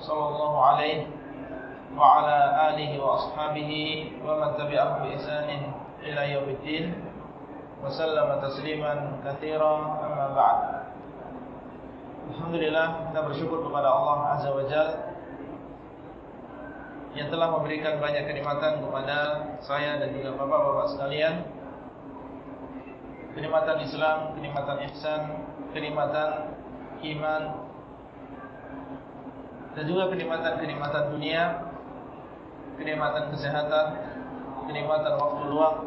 صلى الله عليه وعلى آله وأصحابه ومن تبعه بإحسان إلى يوم الدين وسلم تسليما كثيرا أما بعد Alhamdulillah kita bersyukur kepada Allah Azza wa Jal Yang telah memberikan banyak kenikmatan kepada saya dan juga bapak-bapak sekalian Kenikmatan Islam, kenikmatan ihsan, kenikmatan iman dan juga kenikmatan-kenikmatan dunia Kenikmatan kesehatan, kenikmatan waktu luang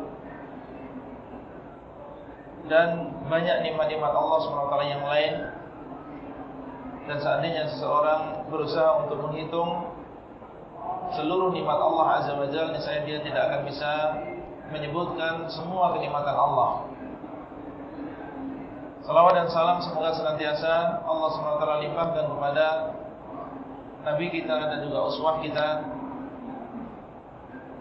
Dan banyak nikmat-nikmat Allah SWT yang lain dan seandainya seseorang berusaha untuk menghitung seluruh nikmat Allah Azza wa Jalla, niscaya dia tidak akan bisa menyebutkan semua kenikmatan Allah. Salawat dan salam semoga senantiasa Allah SWT limpahkan kepada Nabi kita dan juga uswah kita.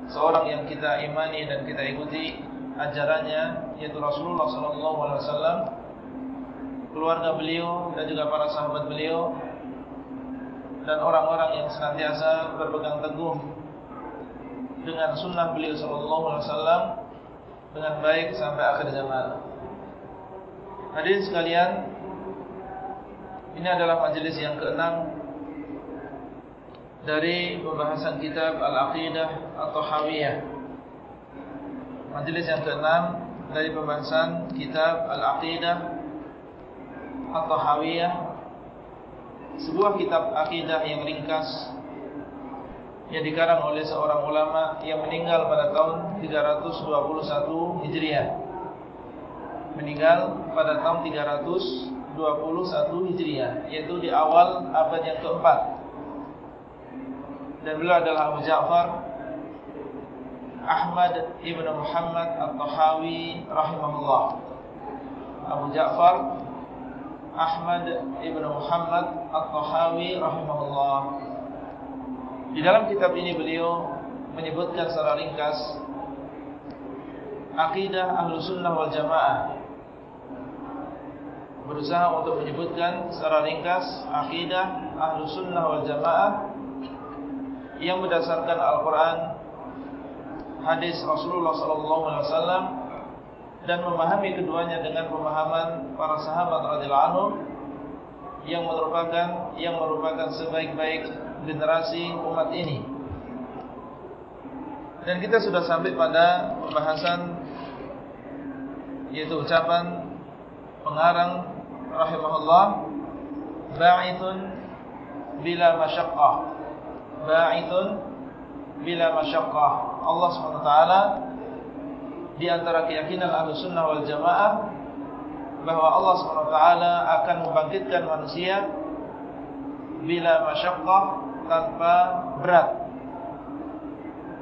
Seorang yang kita imani dan kita ikuti ajarannya Yaitu Rasulullah SAW keluarga beliau dan juga para sahabat beliau. Dan orang-orang yang senantiasa berpegang teguh dengan sunnah beliau wasallam dengan baik sampai akhir zaman. Hadirin sekalian, ini adalah majelis yang keenam dari pembahasan kitab Al-Aqidah atau Hawiyah. Majelis yang keenam dari pembahasan kitab Al-Aqidah atau Hawiyah sebuah kitab akidah yang ringkas yang dikarang oleh seorang ulama yang meninggal pada tahun 321 Hijriah. Meninggal pada tahun 321 Hijriah yaitu di awal abad yang keempat dan beliau adalah Abu Ja'far Ahmad ibn Muhammad At-Tahawi rahimahullah Abu Ja'far Ahmad ibn Muhammad At-Tahawi rahimahullah. Di dalam kitab ini beliau menyebutkan secara ringkas akidah ahlu sunnah wal jamaah. Berusaha untuk menyebutkan secara ringkas akidah ahlu sunnah wal jamaah yang berdasarkan Al-Quran, hadis Rasulullah Wasallam dan memahami keduanya dengan pemahaman para sahabat radhiyallahu anhum yang merupakan yang merupakan sebaik-baik generasi umat ini. Dan kita sudah sampai pada pembahasan yaitu ucapan pengarang rahimahullah ba'itun bila masyaqqah ba'itun bila masyaqqah. Allah SWT di antara keyakinan ahlu sunnah wal jamaah bahawa Allah SWT akan membangkitkan manusia bila masyaqqah tanpa berat.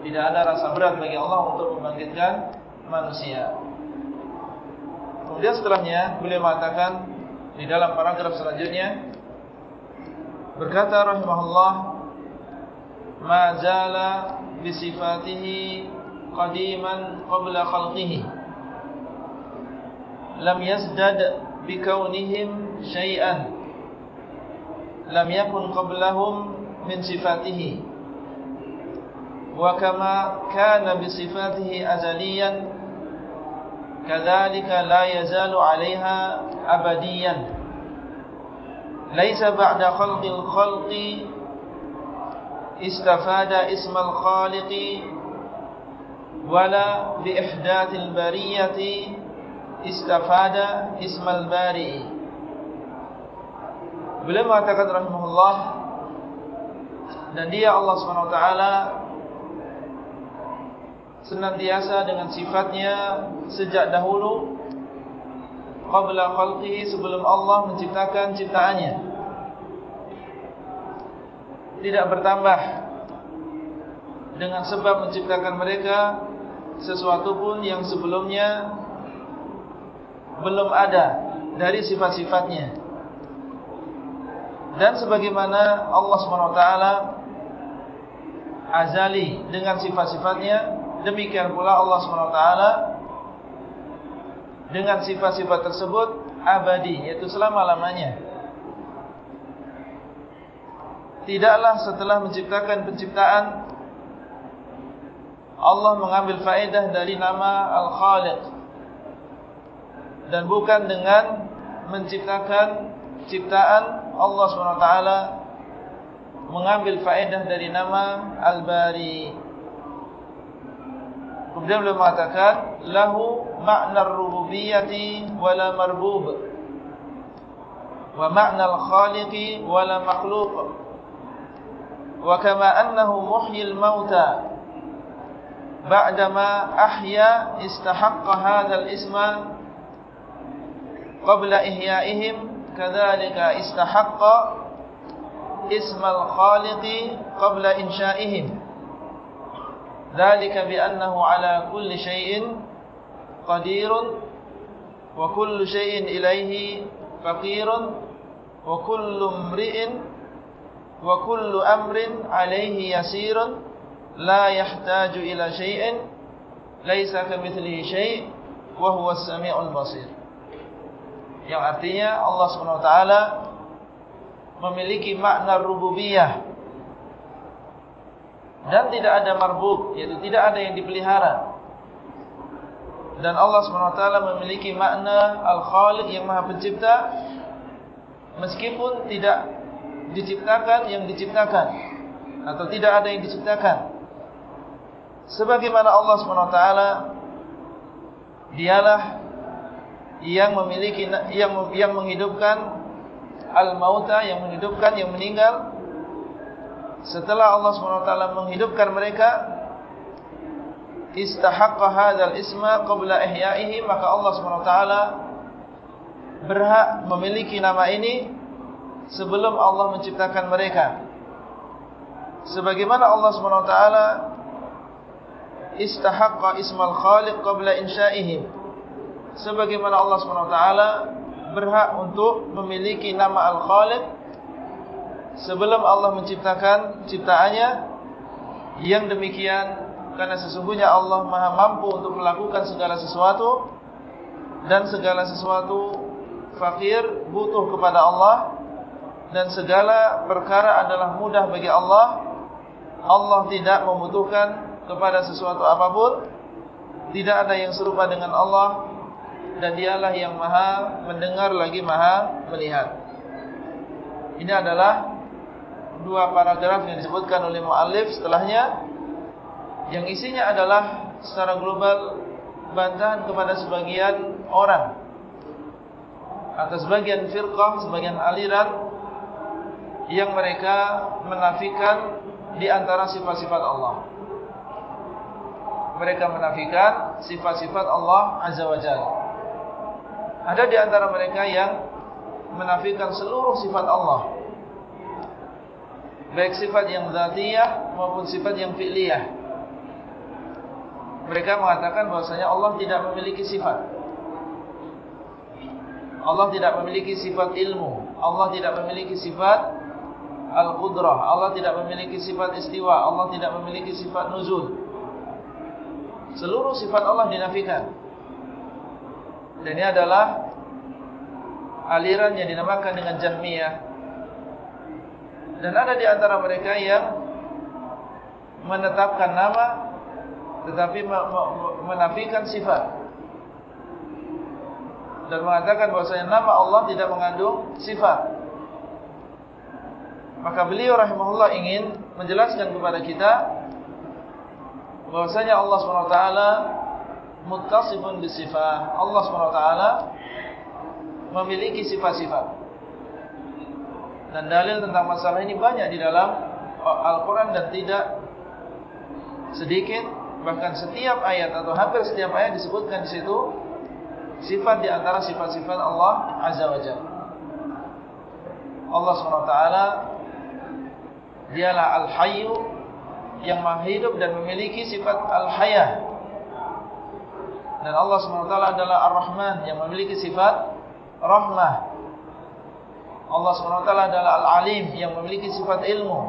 Tidak ada rasa berat bagi Allah untuk membangkitkan manusia. Kemudian setelahnya beliau mengatakan di dalam paragraf selanjutnya berkata rahimahullah ma zala bisifatihi قديما قبل خلقه. لم يزدد بكونهم شيئا. لم يكن قبلهم من صفاته. وكما كان بصفاته أزليا كذلك لا يزال عليها أبديا. ليس بعد خلق الخلق استفاد اسم الخالق ولا بإحداث البرية استفاد اسم البارئ Beliau mengatakan rahimahullah dan dia Allah SWT senantiasa dengan sifatnya sejak dahulu qabla khalqihi sebelum Allah menciptakan ciptaannya tidak bertambah dengan sebab menciptakan mereka sesuatu pun yang sebelumnya belum ada dari sifat-sifatnya. Dan sebagaimana Allah SWT azali dengan sifat-sifatnya, demikian pula Allah SWT dengan sifat-sifat tersebut abadi, yaitu selama-lamanya. Tidaklah setelah menciptakan penciptaan Allah mengambil faedah dari nama Al-Khaliq. Dan bukan dengan menciptakan ciptaan Allah SWT Mengambil faedah dari nama Al-Bari. Kemudian beliau mengatakan Lahu ma'na rububiyati wala marbub. Wa ma'na al-khaliqi wala makhluk وكما أنه محيي الموتى بعدما أحيا استحق هذا الاسم قبل إحيائهم كذلك استحق اسم الخالق قبل إنشائهم. ذلك بأنه على كل شيء قدير وكل شيء إليه فقير وكل امرئ wa kullu amrin alaihi yasirun la yahtaju ila syai'in laisa kamitslihi syai' wa huwa as-sami'ul basir. Yang artinya Allah Subhanahu wa taala memiliki makna rububiyah. Dan tidak ada marbub yaitu tidak ada yang dipelihara. Dan Allah taala memiliki makna al-khaliq yang maha pencipta meskipun tidak diciptakan yang diciptakan atau tidak ada yang diciptakan. Sebagaimana Allah SWT dialah yang memiliki yang yang menghidupkan al-mauta yang menghidupkan yang meninggal. Setelah Allah SWT menghidupkan mereka istahaqqa hadzal isma qabla ihya'ihi maka Allah SWT berhak memiliki nama ini sebelum Allah menciptakan mereka. Sebagaimana Allah SWT istahaqqa ismal khaliq qabla insya'ihim. Sebagaimana Allah SWT berhak untuk memiliki nama al-khaliq sebelum Allah menciptakan ciptaannya yang demikian karena sesungguhnya Allah maha mampu untuk melakukan segala sesuatu dan segala sesuatu fakir butuh kepada Allah dan segala perkara adalah mudah bagi Allah. Allah tidak membutuhkan kepada sesuatu apapun. Tidak ada yang serupa dengan Allah dan dialah yang maha mendengar lagi maha melihat. Ini adalah dua paragraf yang disebutkan oleh muallif setelahnya yang isinya adalah secara global bantahan kepada sebagian orang atau sebagian firqah, sebagian aliran yang mereka menafikan di antara sifat-sifat Allah. Mereka menafikan sifat-sifat Allah Azza wa Jalla. Ada di antara mereka yang menafikan seluruh sifat Allah. Baik sifat yang zatiyah maupun sifat yang fi'liyah. Mereka mengatakan bahwasanya Allah tidak memiliki sifat. Allah tidak memiliki sifat ilmu. Allah tidak memiliki sifat Al-Qudrah. Allah tidak memiliki sifat istiwa. Allah tidak memiliki sifat nuzul. Seluruh sifat Allah dinafikan. Dan ini adalah Aliran yang dinamakan dengan Jahmiyah. Dan ada di antara mereka yang Menetapkan nama Tetapi menafikan sifat. Dan mengatakan bahwasanya nama Allah tidak mengandung sifat maka beliau rahimahullah ingin menjelaskan kepada kita bahwasanya Allah SWT muttasifun bisifah. Allah SWT memiliki sifat-sifat. Dan dalil tentang masalah ini banyak di dalam Al-Quran dan tidak sedikit bahkan setiap ayat atau hampir setiap ayat disebutkan di situ sifat di antara sifat-sifat Allah Azza wa Jalla. Allah SWT Dialah Al-Hayyu yang maha hidup dan memiliki sifat Al-Hayah. Dan Allah SWT adalah Ar-Rahman yang memiliki sifat Rahmah. Allah SWT adalah Al-Alim yang memiliki sifat ilmu.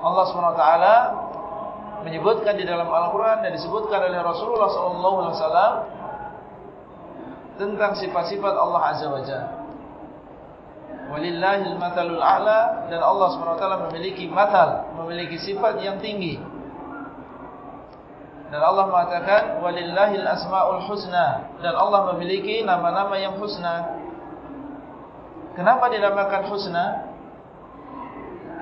Allah SWT menyebutkan di dalam Al-Quran dan disebutkan oleh Rasulullah SAW tentang sifat-sifat Allah Azza wa Jalla. Walillahil matalul a'la dan Allah SWT memiliki matal, memiliki sifat yang tinggi. Dan Allah mengatakan walillahil asmaul husna dan Allah memiliki nama-nama yang husna. Kenapa dinamakan husna?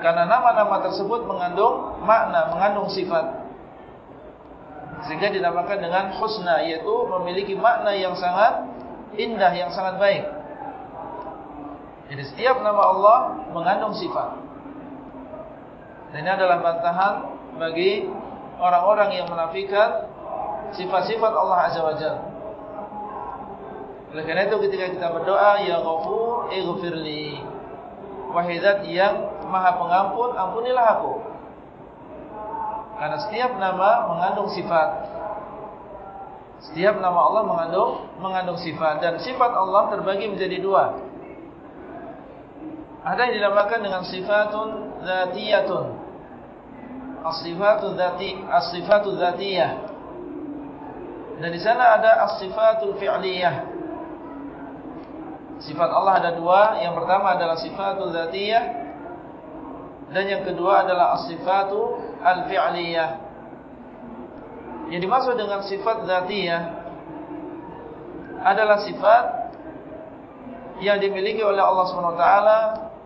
Karena nama-nama tersebut mengandung makna, mengandung sifat. Sehingga dinamakan dengan husna yaitu memiliki makna yang sangat indah, yang sangat baik. Jadi setiap nama Allah mengandung sifat. Dan ini adalah bantahan bagi orang-orang yang menafikan sifat-sifat Allah Azza wa Jalla. Oleh karena itu ketika kita berdoa, Ya Ghafur, Ighfirli. Wahidat yang maha pengampun, ampunilah aku. Karena setiap nama mengandung sifat. Setiap nama Allah mengandung mengandung sifat. Dan sifat Allah terbagi menjadi dua. Ada yang dinamakan dengan sifatun zatiyatun. As-sifatu dzati, as-sifatu dzatiyah. Dan di sana ada as-sifatul fi'liyah. Sifat Allah ada dua, yang pertama adalah sifatul dzatiyah dan yang kedua adalah as-sifatu al-fi'liyah. Yang dimaksud dengan sifat dzatiyah adalah sifat yang dimiliki oleh Allah SWT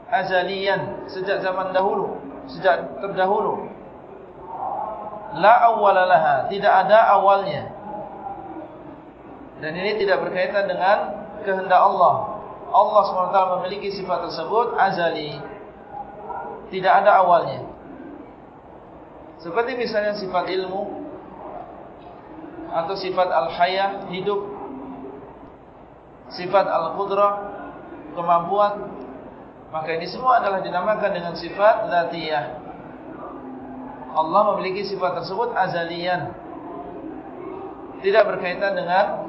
azalian sejak zaman dahulu sejak terdahulu. La awwala laha tidak ada awalnya. Dan ini tidak berkaitan dengan kehendak Allah. Allah SWT memiliki sifat tersebut azali. Tidak ada awalnya. Seperti misalnya sifat ilmu atau sifat al-hayah hidup. Sifat al-qudrah kemampuan Maka ini semua adalah dinamakan dengan sifat zatiyah. Allah memiliki sifat tersebut azalian. Tidak berkaitan dengan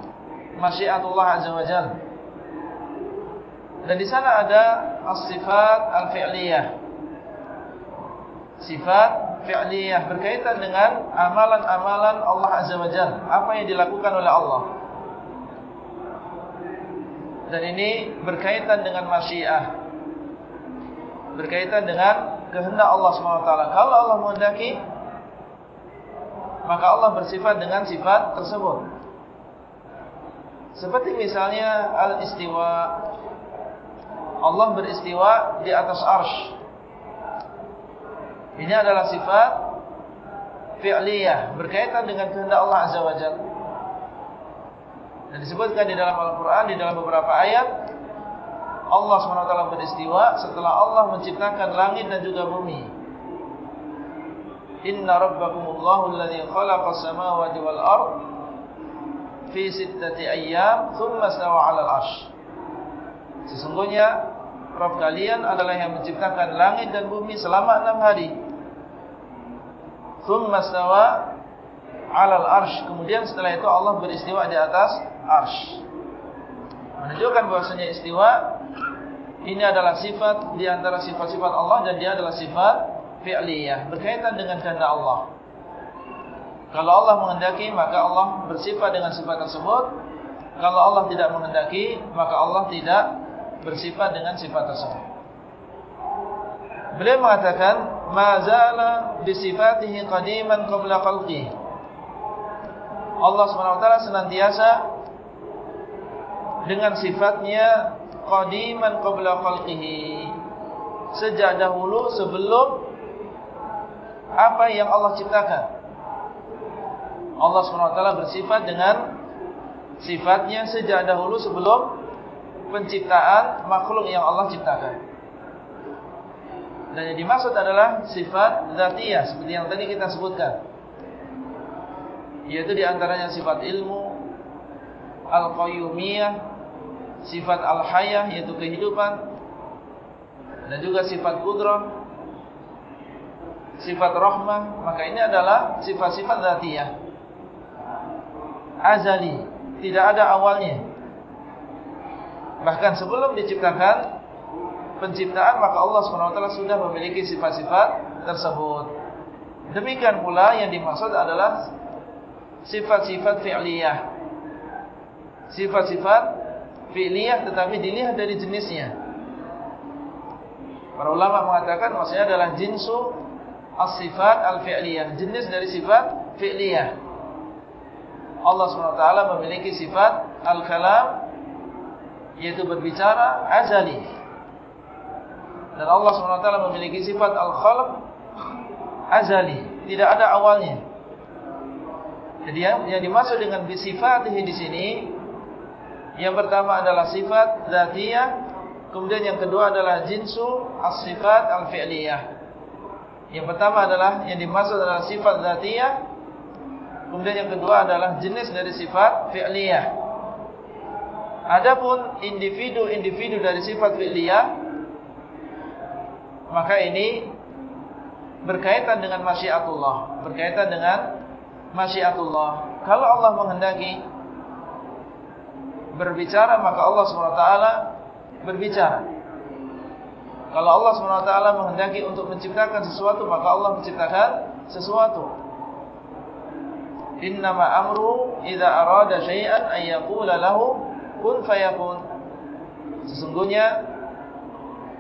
masyiatullah azza wa jalla. Dan di sana ada as-sifat al-fi'liyah. Sifat fi'liyah berkaitan dengan amalan-amalan Allah azza wa jalla, apa yang dilakukan oleh Allah. Dan ini berkaitan dengan masyiah berkaitan dengan kehendak Allah SWT. Kalau Allah menghendaki, maka Allah bersifat dengan sifat tersebut. Seperti misalnya al-istiwa. Allah beristiwa di atas arsh. Ini adalah sifat fi'liyah. Berkaitan dengan kehendak Allah Azza wa Jal. Dan disebutkan di dalam Al-Quran, di dalam beberapa ayat. Allah SWT beristiwa setelah Allah menciptakan langit dan juga bumi. Inna rabbakumullahu alladhi khalaqa samawati wal ard fi sittati ayyam thumma stawa 'ala al-'arsy. Sesungguhnya Rabb kalian adalah yang menciptakan langit dan bumi selama enam hari. Thumma stawa 'ala al-'arsy. Kemudian setelah itu Allah beristiwa di atas arsy. Menunjukkan bahwasanya istiwa ini adalah sifat di antara sifat-sifat Allah dan dia adalah sifat fi'liyah berkaitan dengan kehendak Allah. Kalau Allah menghendaki maka Allah bersifat dengan sifat tersebut. Kalau Allah tidak menghendaki maka Allah tidak bersifat dengan sifat tersebut. Beliau mengatakan mazala bi sifatihi qadiman qabla khalqihi. Allah SWT senantiasa dengan sifatnya qadiman qabla khalqihi. Sejak dahulu sebelum apa yang Allah ciptakan. Allah SWT bersifat dengan sifatnya sejak dahulu sebelum penciptaan makhluk yang Allah ciptakan. Dan yang dimaksud adalah sifat zatiyah seperti yang tadi kita sebutkan. Yaitu di antaranya sifat ilmu al-qayyumiyah sifat al-hayah yaitu kehidupan dan juga sifat kudrah, sifat rahmah, maka ini adalah sifat-sifat zatiyah. Azali, tidak ada awalnya. Bahkan sebelum diciptakan penciptaan, maka Allah SWT sudah memiliki sifat-sifat tersebut. Demikian pula yang dimaksud adalah sifat-sifat fi'liyah. Sifat-sifat fi'liyah tetapi dilihat dari jenisnya. Para ulama mengatakan maksudnya adalah jinsu as-sifat al-fi'liyah. Jenis dari sifat fi'liyah. Allah SWT memiliki sifat al-kalam yaitu berbicara azali. Dan Allah SWT memiliki sifat al-khalq azali. Tidak ada awalnya. Jadi yang, yang dimaksud dengan bisifatihi di sini yang pertama adalah sifat zatiyah, kemudian yang kedua adalah jinsu as-sifat al-fi'liyah. Yang pertama adalah yang dimaksud adalah sifat zatiyah, kemudian yang kedua adalah jenis dari sifat fi'liyah. Adapun individu-individu dari sifat fi'liyah maka ini berkaitan dengan masyiatullah, berkaitan dengan masyiatullah. Kalau Allah menghendaki berbicara, maka Allah SWT berbicara. Kalau Allah SWT menghendaki untuk menciptakan sesuatu, maka Allah menciptakan sesuatu. Innama amru idza arada syai'an ay yaqula lahu kun fayakun. Sesungguhnya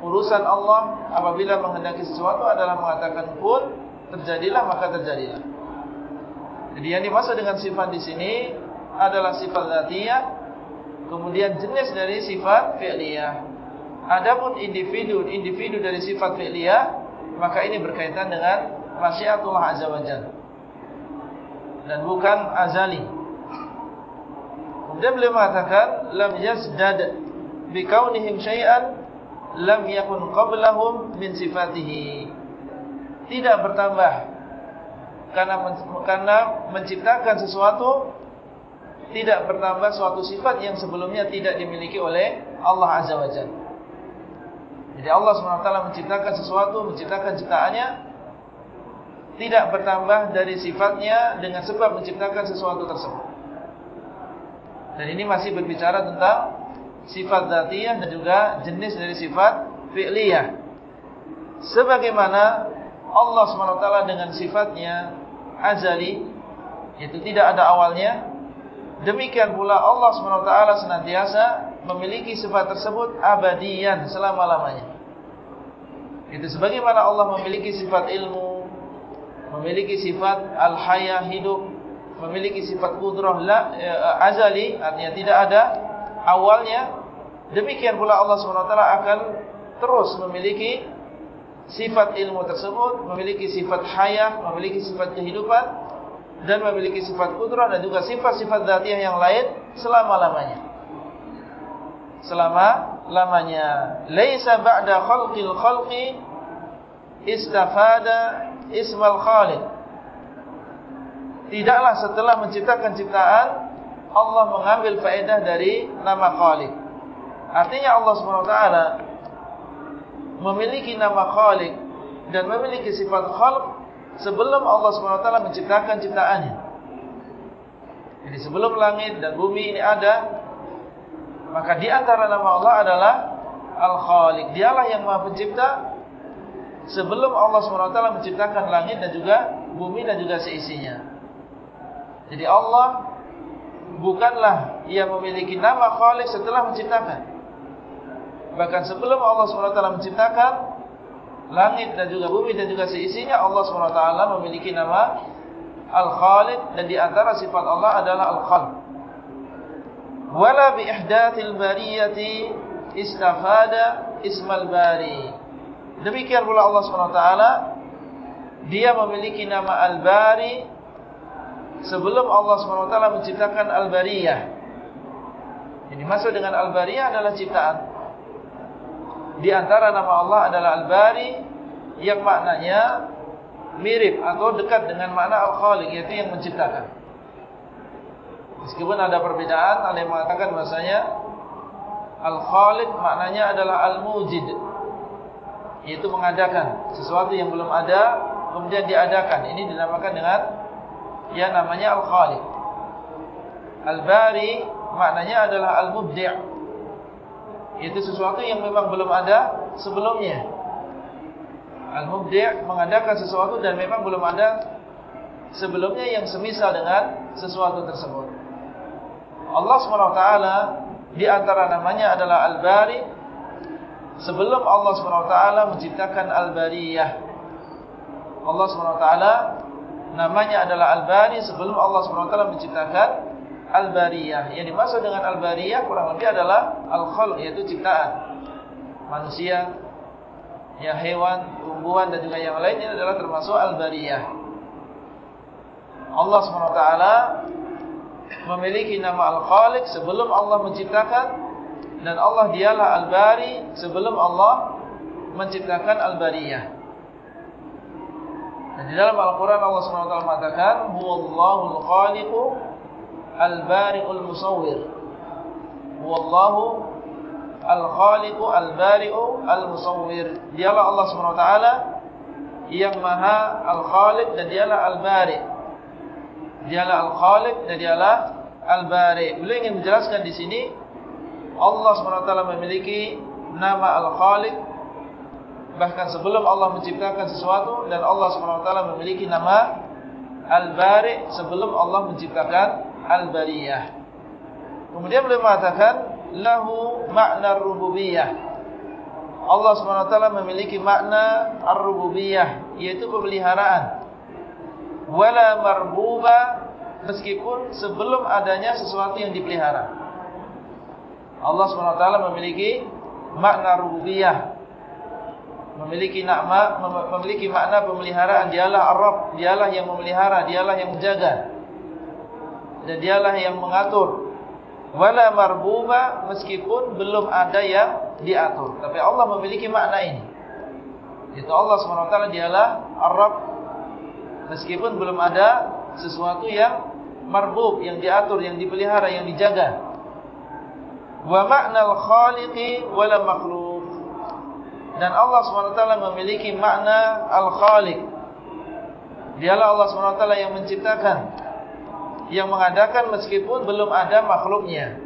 urusan Allah apabila menghendaki sesuatu adalah mengatakan kun, terjadilah maka terjadilah. Jadi yang dimaksud dengan sifat di sini adalah sifat zatiyah, kemudian jenis dari sifat fi'liyah. Adapun individu-individu dari sifat fi'liyah, maka ini berkaitan dengan masyiatullah azza wajalla. Dan bukan azali. Kemudian beliau mengatakan lam yazdad bi kaunihim syai'an lam yakun qablahum min sifatihi. Tidak bertambah karena karena menciptakan sesuatu tidak bertambah suatu sifat yang sebelumnya tidak dimiliki oleh Allah Azza wa Jalla. Jadi Allah SWT menciptakan sesuatu, menciptakan ciptaannya tidak bertambah dari sifatnya dengan sebab menciptakan sesuatu tersebut. Dan ini masih berbicara tentang sifat zatiyah dan juga jenis dari sifat fi'liyah. Sebagaimana Allah SWT dengan sifatnya azali Yaitu tidak ada awalnya Demikian pula Allah SWT senantiasa Memiliki sifat tersebut Abadian selama-lamanya. Itu sebagaimana Allah memiliki sifat ilmu Memiliki sifat al-haya hidup Memiliki sifat kudrah la, e, azali Artinya tidak ada awalnya. Demikian pula Allah SWT akan terus memiliki sifat ilmu tersebut memiliki sifat hayah, memiliki sifat kehidupan dan memiliki sifat kudrah dan juga sifat-sifat dzatiyah yang lain selama-lamanya. Selama-lamanya. Laisa ba'da khalqil khalqi istafada ismal khaliq. Tidaklah setelah menciptakan ciptaan Allah mengambil faedah dari nama Khaliq. Artinya Allah SWT memiliki nama Khalik dan memiliki sifat Khalik sebelum Allah SWT menciptakan ciptaannya. Jadi sebelum langit dan bumi ini ada, maka di antara nama Allah adalah Al-Khalik. Dialah yang maha pencipta sebelum Allah SWT menciptakan langit dan juga bumi dan juga seisinya. Jadi Allah bukanlah yang memiliki nama Khalik setelah menciptakan. Bahkan sebelum Allah SWT menciptakan langit dan juga bumi dan juga seisinya, Allah SWT memiliki nama Al-Khalid dan di antara sifat Allah adalah Al-Khalid. Wala bi ihdatil bariyati istafada ismal bari. Demikian pula Allah SWT dia memiliki nama Al-Bari sebelum Allah SWT menciptakan Al-Bariyah. Ini maksud dengan Al-Bariyah adalah ciptaan. Di antara nama Allah adalah Al-Bari yang maknanya mirip atau dekat dengan makna Al-Khaliq yaitu yang menciptakan. Meskipun ada perbedaan, ada yang mengatakan bahasanya Al-Khaliq maknanya adalah Al-Mujid. Yaitu mengadakan sesuatu yang belum ada Kemudian diadakan Ini dinamakan dengan Yang namanya Al-Khaliq Al-Bari Maknanya adalah Al-Mubdi' Itu sesuatu yang memang belum ada Sebelumnya Al-Mubdi' mengadakan sesuatu Dan memang belum ada Sebelumnya yang semisal dengan Sesuatu tersebut Allah SWT Di antara namanya adalah Al-Bari sebelum Allah SWT menciptakan Al-Bariyah. Allah SWT namanya adalah Al-Bari sebelum Allah SWT menciptakan Al-Bariyah. Yang dimaksud dengan Al-Bariyah kurang lebih adalah Al-Khul, yaitu ciptaan. Manusia, ya hewan, tumbuhan dan juga yang lain ini adalah termasuk Al-Bariyah. Allah SWT memiliki nama Al-Khaliq sebelum Allah menciptakan dan Allah dialah Al-Bari sebelum Allah menciptakan Al-Bariyah. Dan di dalam Al-Quran Allah SWT mengatakan Huwallahu al-Khaliqu Al-Bari'ul Musawwir. Huwallahu al-Khaliqu Al-Bari'u Al-Musawwir. Dialah Allah SWT Yang maha Al-Khaliq dan dialah Al-Bari' Dialah Al-Khaliq dan dialah Al-Bari' Beliau ingin menjelaskan di sini Allah SWT memiliki nama Al-Khaliq. Bahkan sebelum Allah menciptakan sesuatu Dan Allah SWT memiliki nama Al-Bari sebelum Allah menciptakan Al-Bariyah. Kemudian beliau mengatakan Lahu makna rububiyah. Allah SWT memiliki makna Ar-Rububiyah Iaitu pemeliharaan. Wala marbuba Meskipun sebelum adanya sesuatu yang dipelihara. Allah SWT memiliki makna rububiyah. Memiliki nama memiliki makna pemeliharaan. Dialah Ar-Rabb dialah yang memelihara dialah yang menjaga dan dialah yang mengatur. Wala marbuba meskipun belum ada yang diatur. Tapi Allah memiliki makna ini. Itu Allah SWT dialah Ar-Rabb. Meskipun belum ada sesuatu yang marbub yang diatur yang dipelihara yang dijaga. Wa makna al-khaliqi wala makhluk dan Allah SWT memiliki makna al-khaliq. Dialah Allah SWT yang menciptakan yang mengadakan meskipun belum ada makhluknya.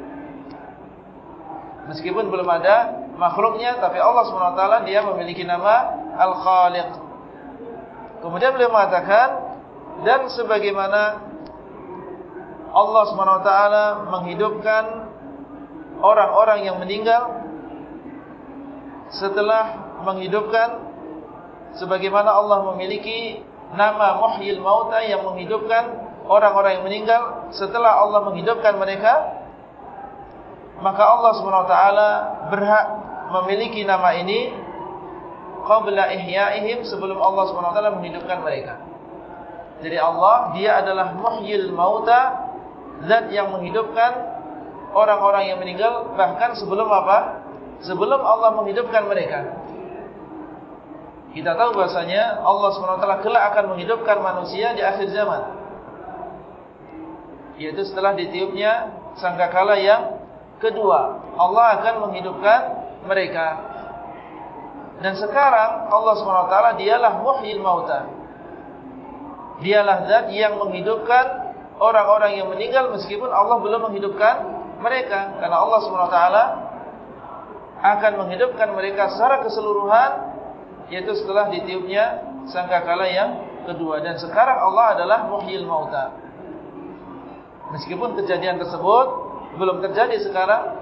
Meskipun belum ada makhluknya tapi Allah SWT dia memiliki nama al-khaliq. Kemudian beliau mengatakan dan sebagaimana Allah SWT menghidupkan orang-orang yang meninggal setelah menghidupkan sebagaimana Allah memiliki nama Muhyil Mauta yang menghidupkan orang-orang yang meninggal setelah Allah menghidupkan mereka maka Allah SWT berhak memiliki nama ini qabla ihya'ihim sebelum Allah SWT menghidupkan mereka jadi Allah dia adalah Muhyil Mauta zat yang menghidupkan orang-orang yang meninggal bahkan sebelum apa? Sebelum Allah menghidupkan mereka. Kita tahu bahasanya Allah SWT kelak akan menghidupkan manusia di akhir zaman. Yaitu setelah ditiupnya sangkakala yang kedua. Allah akan menghidupkan mereka. Dan sekarang Allah SWT dialah muhyil mauta. Dialah zat yang menghidupkan orang-orang yang meninggal meskipun Allah belum menghidupkan mereka karena Allah SWT akan menghidupkan mereka secara keseluruhan yaitu setelah ditiupnya sangkakala yang kedua dan sekarang Allah adalah muhyil mauta meskipun kejadian tersebut belum terjadi sekarang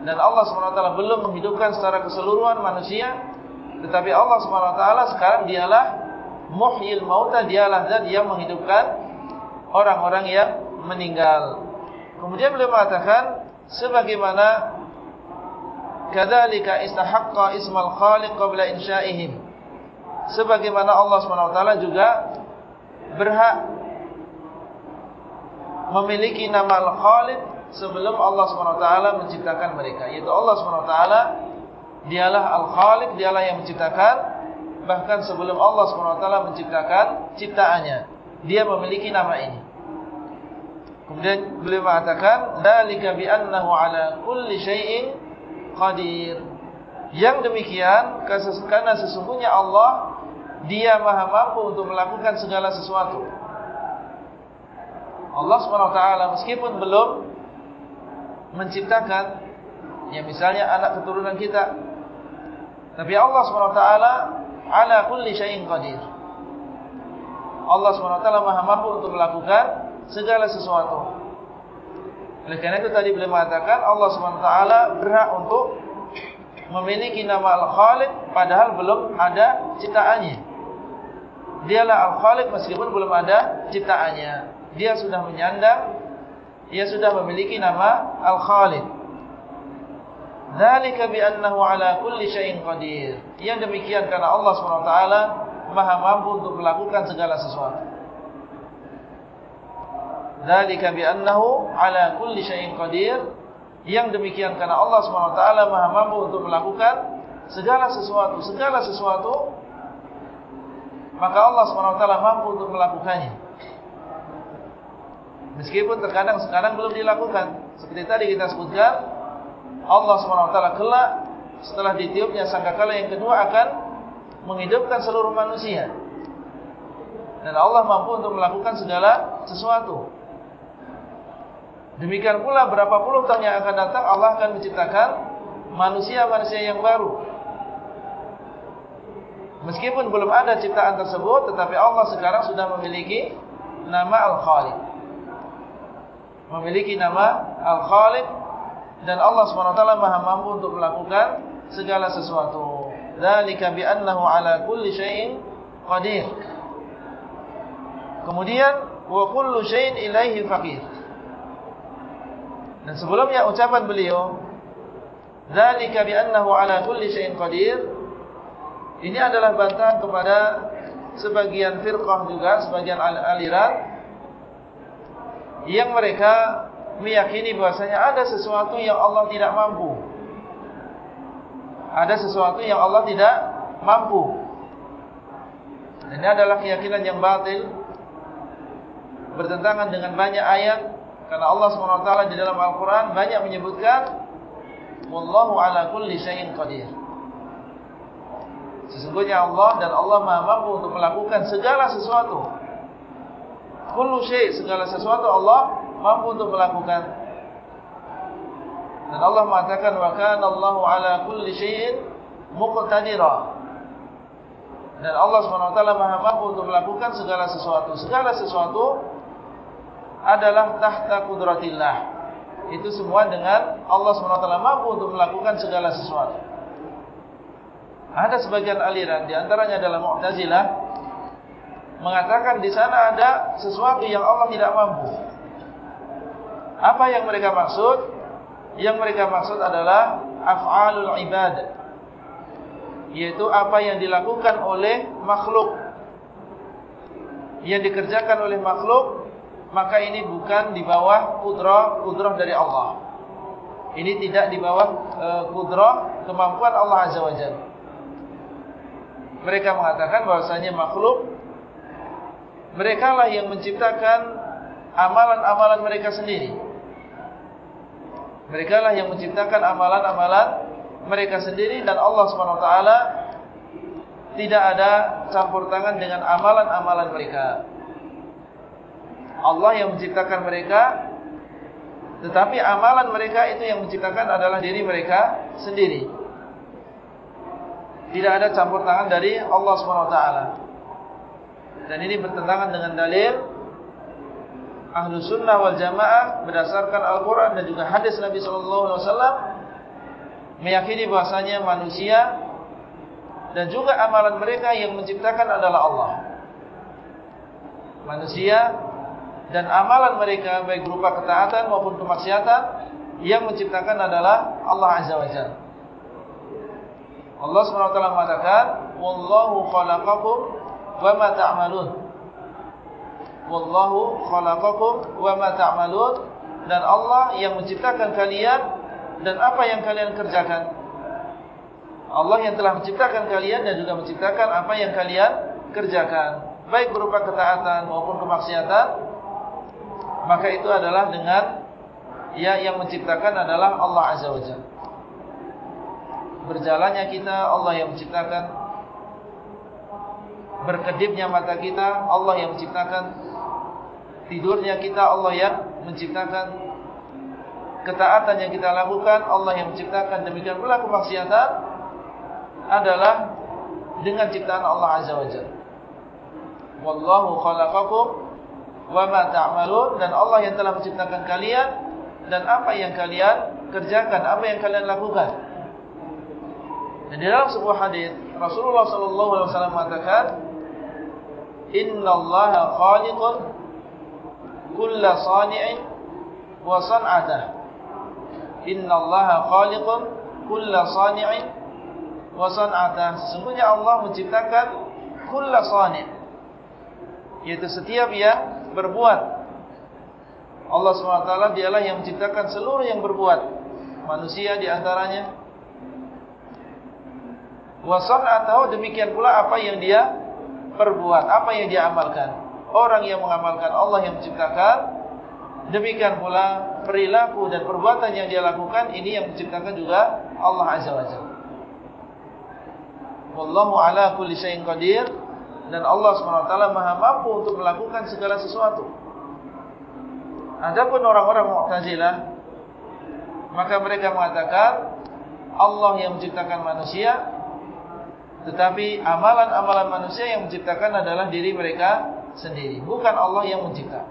dan Allah SWT belum menghidupkan secara keseluruhan manusia tetapi Allah SWT sekarang dialah muhyil mauta dialah zat yang menghidupkan orang-orang yang meninggal Kemudian beliau mengatakan sebagaimana kadzalika istahaqqa ismal khaliq qabla insya'ihim. Sebagaimana Allah SWT juga berhak memiliki nama Al-Khaliq sebelum Allah SWT menciptakan mereka. Yaitu Allah SWT dialah Al-Khaliq, dialah yang menciptakan. Bahkan sebelum Allah SWT menciptakan ciptaannya. Dia memiliki nama ini. Kemudian beliau mengatakan bi annahu ala kulli syai'in qadir. Yang demikian karena sesungguhnya Allah dia maha mampu untuk melakukan segala sesuatu. Allah SWT meskipun belum menciptakan ya misalnya anak keturunan kita tapi Allah SWT ala kulli syai'in qadir Allah SWT maha mampu untuk melakukan segala sesuatu oleh karena itu tadi beliau mengatakan Allah SWT berhak untuk memiliki nama Al-Khaliq padahal belum ada ciptaannya. Dialah Al-Khaliq meskipun belum ada ciptaannya. Dia sudah menyandang, dia sudah memiliki nama Al-Khaliq. Dzalika bi annahu ala kulli syai'in qadir. Yang demikian karena Allah SWT Maha mampu untuk melakukan segala sesuatu. Dzalika bi annahu ala kulli syai'in qadir yang demikian karena Allah SWT maha mampu untuk melakukan segala sesuatu Segala sesuatu Maka Allah SWT mampu untuk melakukannya Meskipun terkadang sekarang belum dilakukan Seperti tadi kita sebutkan Allah SWT kelak Setelah ditiupnya sangkakala yang kedua akan Menghidupkan seluruh manusia Dan Allah mampu untuk melakukan segala sesuatu Demikian pula berapa puluh tahun yang akan datang Allah akan menciptakan manusia-manusia yang baru. Meskipun belum ada ciptaan tersebut tetapi Allah sekarang sudah memiliki nama Al-Khaliq. Memiliki nama Al-Khaliq dan Allah SWT Maha mampu untuk melakukan segala sesuatu. Bi annahu ala kulli syai'in qadir. Kemudian kullu syai'in ilaihi faqir. Dan sebelumnya ucapan beliau Zalika bi'annahu ala kulli syai'in qadir Ini adalah bantahan kepada Sebagian firqah juga Sebagian aliran Yang mereka Meyakini bahasanya ada sesuatu Yang Allah tidak mampu. Ada sesuatu yang Allah tidak Mampu. Ini adalah keyakinan yang batil Bertentangan dengan banyak ayat. Karena Allah SWT di dalam Al-Quran banyak menyebutkan Wallahu ala kulli syai'in qadir. Sesungguhnya Allah dan Allah maha mampu untuk melakukan segala sesuatu Kullu syai' segala sesuatu Allah mampu untuk melakukan Dan Allah mengatakan Wa kana Allahu ala kulli syai'in muqtadira Dan Allah SWT maha mampu untuk melakukan segala sesuatu Segala sesuatu adalah tahta kudratillah. Itu semua dengan Allah SWT mampu untuk melakukan segala sesuatu. Ada sebagian aliran, di antaranya adalah Mu'tazilah, mengatakan di sana ada sesuatu yang Allah tidak mampu. Apa yang mereka maksud? Yang mereka maksud adalah af'alul ibad. Yaitu apa yang dilakukan oleh makhluk. Yang dikerjakan oleh makhluk maka ini bukan di bawah kudrah kudrah dari Allah. Ini tidak di bawah uh, kudrah kemampuan Allah Azza wa Jalla. Mereka mengatakan bahwasanya makhluk mereka lah yang menciptakan amalan-amalan mereka sendiri. Mereka lah yang menciptakan amalan-amalan mereka sendiri dan Allah Subhanahu wa taala tidak ada campur tangan dengan amalan-amalan mereka. Allah yang menciptakan mereka Tetapi amalan mereka itu yang menciptakan adalah diri mereka sendiri Tidak ada campur tangan dari Allah SWT Dan ini bertentangan dengan dalil Ahlu sunnah wal jamaah Berdasarkan Al-Quran dan juga hadis Nabi SAW Meyakini bahasanya manusia Dan juga amalan mereka yang menciptakan adalah Allah Manusia dan amalan mereka baik berupa ketaatan maupun kemaksiatan yang menciptakan adalah Allah Azza wa Jalla. Allah SWT mengatakan, "Wallahu khalaqakum wa ma ta'malun." Wallahu khalaqakum wa ma ta'malun dan Allah yang menciptakan kalian dan apa yang kalian kerjakan. Allah yang telah menciptakan kalian dan juga menciptakan apa yang kalian kerjakan, baik berupa ketaatan maupun kemaksiatan maka itu adalah dengan ya yang menciptakan adalah Allah Azza wa Jalla. berjalannya kita Allah yang menciptakan berkedipnya mata kita Allah yang menciptakan tidurnya kita Allah yang menciptakan ketaatan yang kita lakukan Allah yang menciptakan. Demikian pula kemaksiatan adalah dengan ciptaan Allah Azza wa Jalla. Wallahu khalaqakum wama ta'malun. Dan Allah yang telah menciptakan kalian dan apa yang kalian kerjakan apa yang kalian lakukan. Dan dalam sebuah hadis Rasulullah sallallahu alaihi wasallam mengatakan innallaha khaliqun kulla sani'in wa san'atah. Innallaha khaliqun kulla sani'in wa san'atah. Sesungguhnya Allah menciptakan kulla sani' yaitu setiap yang berbuat. Allah SWT dialah yang menciptakan seluruh yang berbuat. Manusia di antaranya. Wa san'atah demikian pula apa yang dia perbuat apa yang dia amalkan? Orang yang mengamalkan Allah yang menciptakan. Demikian pula perilaku dan perbuatan yang dia lakukan ini yang menciptakan juga Allah Azza wa Jalla. Wallahu ala kulli syai'in qadir. Dan Allah SWT maha mampu untuk melakukan segala sesuatu. Adapun orang-orang Mu'tazilah maka mereka mengatakan Allah yang menciptakan manusia tetapi amalan-amalan manusia yang menciptakan adalah diri mereka sendiri. Bukan Allah yang mencipta.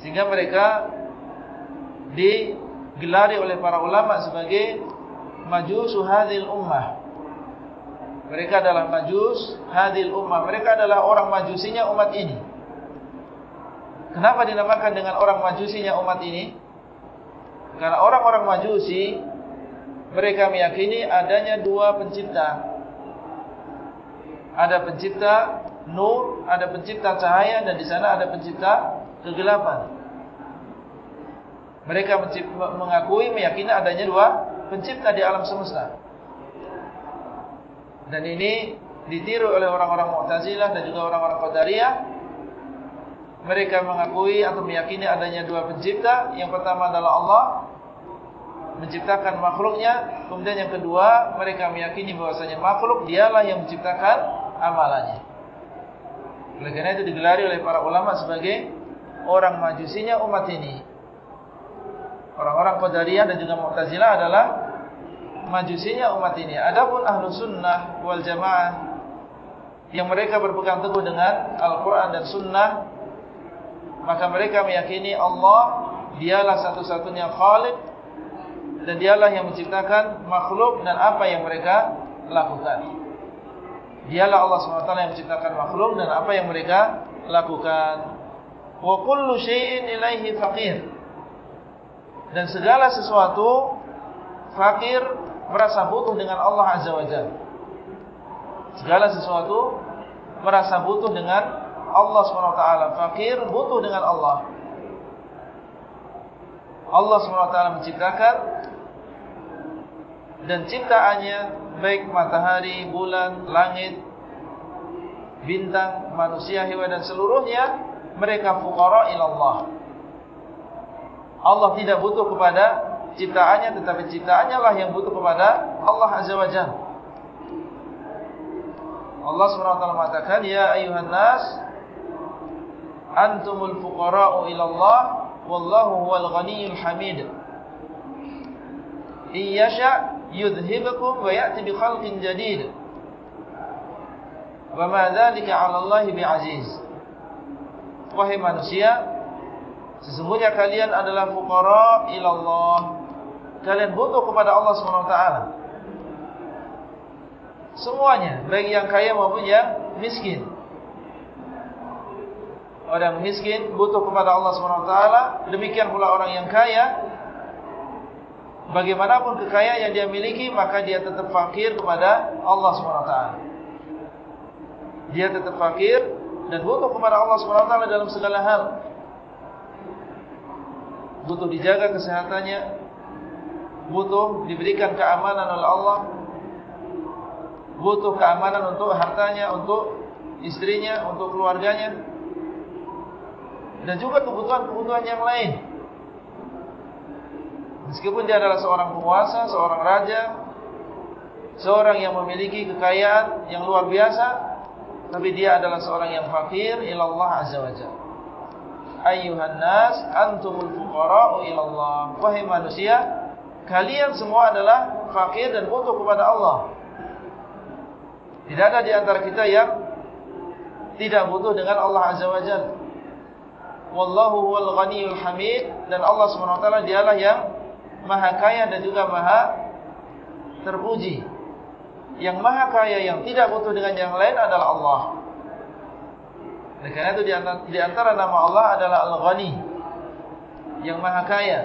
Sehingga mereka digelari oleh para ulama sebagai majusu hadil ummah. Mereka adalah majus hadil ummah. Mereka adalah orang majusinya umat ini. Kenapa dinamakan dengan orang majusinya umat ini? Karena orang-orang majusi mereka meyakini adanya dua pencipta ada pencipta nur, ada pencipta cahaya dan di sana ada pencipta kegelapan. Mereka mengakui meyakini adanya dua pencipta di alam semesta. Dan ini ditiru oleh orang-orang Mu'tazilah dan juga orang-orang Qadariyah. Mereka mengakui atau meyakini adanya dua pencipta. Yang pertama adalah Allah menciptakan makhluknya. Kemudian yang kedua, mereka meyakini bahwasanya makhluk dialah yang menciptakan amalannya. Oleh karena itu digelari oleh para ulama sebagai orang majusinya umat ini. Orang-orang Qadariyah dan juga Mu'tazilah adalah majusinya umat ini. Adapun ahlu sunnah wal jamaah yang mereka berpegang teguh dengan Al-Quran dan sunnah. Maka mereka meyakini Allah dialah satu-satunya khalik. Dan dialah yang menciptakan makhluk dan apa yang mereka lakukan. Dialah Allah SWT yang menciptakan makhluk dan apa yang mereka lakukan. Wa kullu syai'in ilaihi faqir. Dan segala sesuatu fakir merasa butuh dengan Allah Azza wa Jalla. Segala sesuatu merasa butuh dengan Allah SWT. Fakir butuh dengan Allah. Allah SWT menciptakan dan ciptaannya baik matahari, bulan, langit, bintang, manusia, hewan dan seluruhnya mereka fuqara ila Allah. Tidak butuh kepada ciptaannya tetapi ciptaannya lah yang butuh kepada Allah Azza wa Jalla. Allah SWT mengatakan ya ayuhan nas antumul fuqara'u ila Allah wallahu huwal ghaniyyul hamid. Iyasha yudhibukum wa ya'ti bi khalqin jadid. Wa ma dzalika 'ala Allah bi'aziz. Wahai manusia, sesungguhnya kalian adalah fuqara ila Allah. Kalian butuh kepada Allah SWT. Semuanya, baik yang kaya maupun yang miskin. Orang miskin butuh kepada Allah SWT. Demikian pula orang yang kaya bagaimanapun kekayaan yang dia miliki maka dia tetap fakir kepada Allah SWT dia tetap fakir dan butuh kepada Allah SWT dalam segala hal. Butuh dijaga kesehatannya. Butuh diberikan keamanan oleh Allah. Butuh keamanan untuk hartanya untuk istrinya, untuk keluarganya. Dan juga kebutuhan-kebutuhan yang lain Meskipun dia adalah seorang penguasa, seorang raja, seorang yang memiliki kekayaan yang luar biasa tapi dia adalah seorang yang fakir ilallah azza wajalla. Ayyuhan nas antumul fuqara'u ilallah. Wahai manusia kalian semua adalah fakir dan butuh kepada Allah. Tidak ada di antara kita yang tidak butuh dengan Allah azza wajalla. Wallahu huwal ghaniyul hamid. Dan Allah SWT dialah yang maha kaya dan juga maha terpuji yang maha kaya yang tidak butuh dengan yang lain adalah Allah. Karena itu di antara nama Allah adalah Al-Ghani yang maha kaya.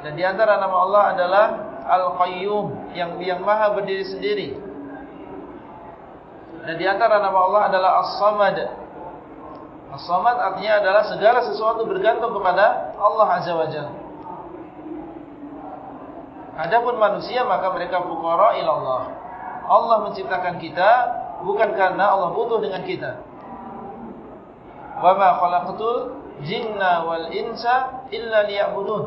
Dan di antara nama Allah adalah Al-Qayyum yang yang maha berdiri sendiri. Dan di antara nama Allah adalah As-Samad. As-Samad artinya adalah segala sesuatu bergantung kepada Allah Azza wa Jalla. Adapun manusia maka mereka fuqara ila Allah. Allah menciptakan kita bukan karena Allah butuh dengan kita. Wa ma khalaqtul jinna wal insa illa liya'budun.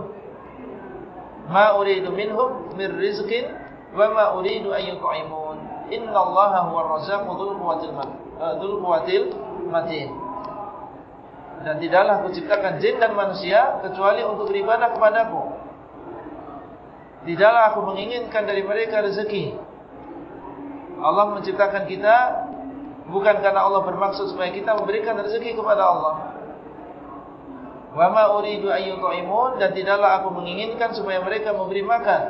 Ma uridu minhum min rizqin wa ma uridu an yut'imun. Inna Allaha huwar razzaqu dzul quwwatil eh, matin. Dan tidaklah aku ciptakan jin dan manusia kecuali untuk beribadah kepadaku. Tidaklah aku menginginkan dari mereka rezeki. Allah menciptakan kita bukan karena Allah bermaksud supaya kita memberikan rezeki kepada Allah. Wa ma uridu ayyut'imun dan tidaklah aku menginginkan supaya mereka memberi makan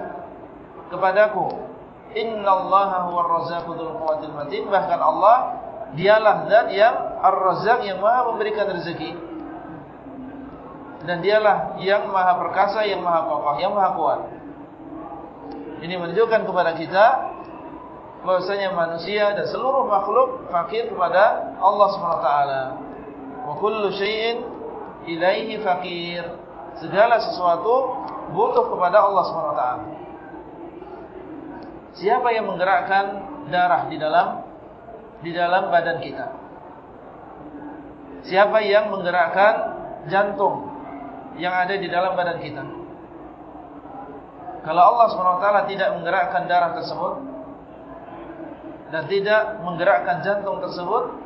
kepadaku. Innallaha huwar razzaqu dzul quwwatil matin. Bahkan Allah dialah zat yang Ar-Razzaq yang Maha memberikan rezeki. Dan dialah yang Maha perkasa, yang Maha kokoh, yang Maha kuat. Ini menunjukkan kepada kita bahwasanya manusia dan seluruh makhluk fakir kepada Allah SWT. Wa kullu syai'in ilaihi fakir. Segala sesuatu butuh kepada Allah SWT. Siapa yang menggerakkan darah di dalam di dalam badan kita? Siapa yang menggerakkan jantung yang ada di dalam badan kita? Kalau Allah SWT tidak menggerakkan darah tersebut Dan tidak menggerakkan jantung tersebut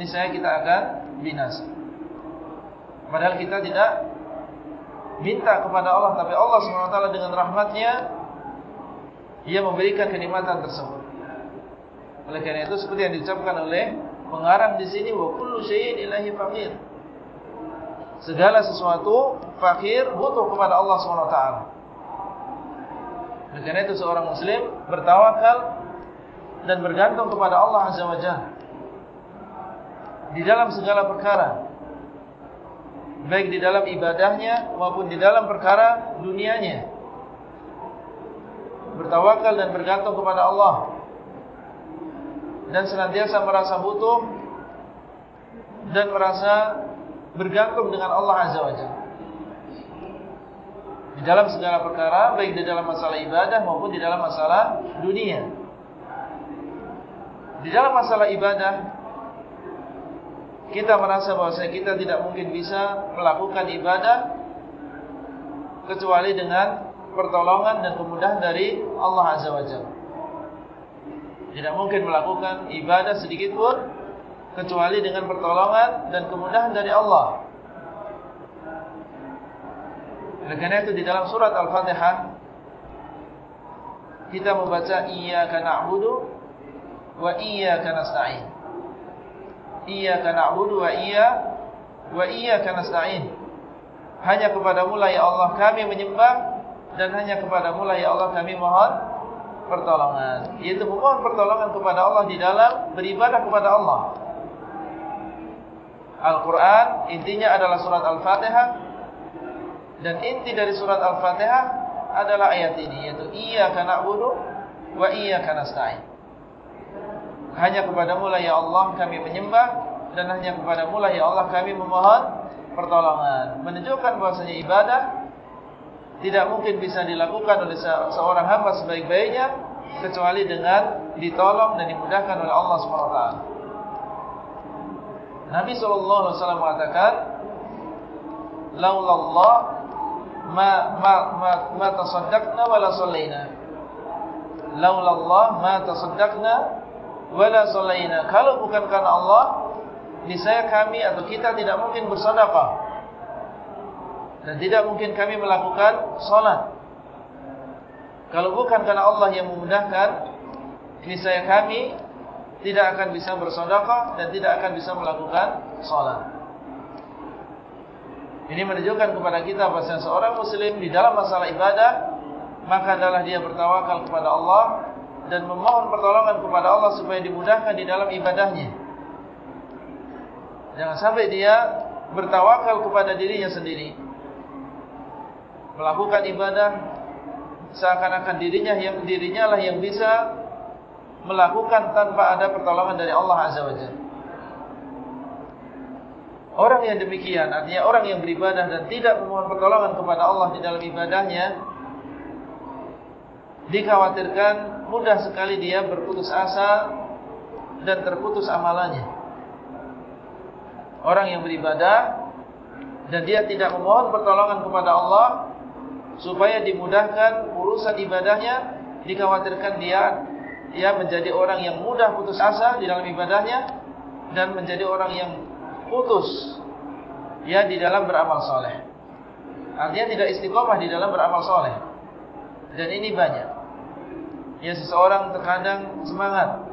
Niscaya kita akan binasa. Padahal kita tidak Minta kepada Allah Tapi Allah SWT dengan rahmatnya Ia memberikan kenikmatan tersebut. Oleh karena itu seperti yang diucapkan oleh Pengarang di sini Wa kullu syai'in ilahi fakir Segala sesuatu Fakir butuh kepada Allah SWT karena itu seorang muslim bertawakal dan bergantung kepada Allah Azza wa Jalla di dalam segala perkara. Baik di dalam ibadahnya maupun di dalam perkara dunianya. Bertawakal dan bergantung kepada Allah. Dan senantiasa merasa butuh dan merasa bergantung dengan Allah Azza wa Jalla di dalam segala perkara baik di dalam masalah ibadah maupun di dalam masalah dunia. Di dalam masalah ibadah kita merasa bahwa kita tidak mungkin bisa melakukan ibadah kecuali dengan pertolongan dan kemudahan dari Allah Azza wa Jalla. Tidak mungkin melakukan ibadah sedikit pun kecuali dengan pertolongan dan kemudahan dari Allah. Oleh karena itu di dalam surat Al-Fatihah kita membaca iyyaka na'budu wa iyyaka nasta'in. Iyyaka na'budu wa iyya wa iyyaka nasta'in. Hanya kepadamu lah ya Allah kami menyembah dan hanya kepadamu lah ya Allah kami mohon pertolongan. Yaitu memohon pertolongan kepada Allah di dalam beribadah kepada Allah. Al-Quran intinya adalah surat Al-Fatihah dan inti dari surat Al-Fatihah adalah ayat ini yaitu iyyaka na'budu wa iyyaka nasta'in. Hanya kepadamu lah ya Allah kami menyembah dan hanya kepadamu lah ya Allah kami memohon pertolongan. Menunjukkan bahwasanya ibadah tidak mungkin bisa dilakukan oleh seorang hamba sebaik-baiknya kecuali dengan ditolong dan dimudahkan oleh Allah SWT. Nabi SAW mengatakan, Laulallah ma ma ma ma tasaddaqna wala sallaina laulallah ma tasaddaqna wala salaina kalau bukan karena Allah niscaya kami atau kita tidak mungkin bersedekah. Dan tidak mungkin kami melakukan salat. Kalau bukan karena Allah yang memudahkan niscaya kami tidak akan bisa bersedekah dan tidak akan bisa melakukan salat ini menunjukkan kepada kita bahawa seorang muslim di dalam masalah ibadah maka adalah dia bertawakal kepada Allah dan memohon pertolongan kepada Allah supaya dimudahkan di dalam ibadahnya. Jangan sampai dia bertawakal kepada dirinya sendiri. Melakukan ibadah seakan-akan dirinya yang dirinya lah yang bisa melakukan tanpa ada pertolongan dari Allah Azza wa Jalla. Orang yang demikian artinya orang yang beribadah dan tidak memohon pertolongan kepada Allah di dalam ibadahnya dikhawatirkan mudah sekali dia berputus asa dan terputus amalannya. Orang yang beribadah dan dia tidak memohon pertolongan kepada Allah supaya dimudahkan urusan ibadahnya, dikhawatirkan dia dia menjadi orang yang mudah putus asa di dalam ibadahnya dan menjadi orang yang putus ya di dalam beramal soleh. Artinya tidak istiqomah di dalam beramal soleh. Dan ini banyak. Ya seseorang terkadang semangat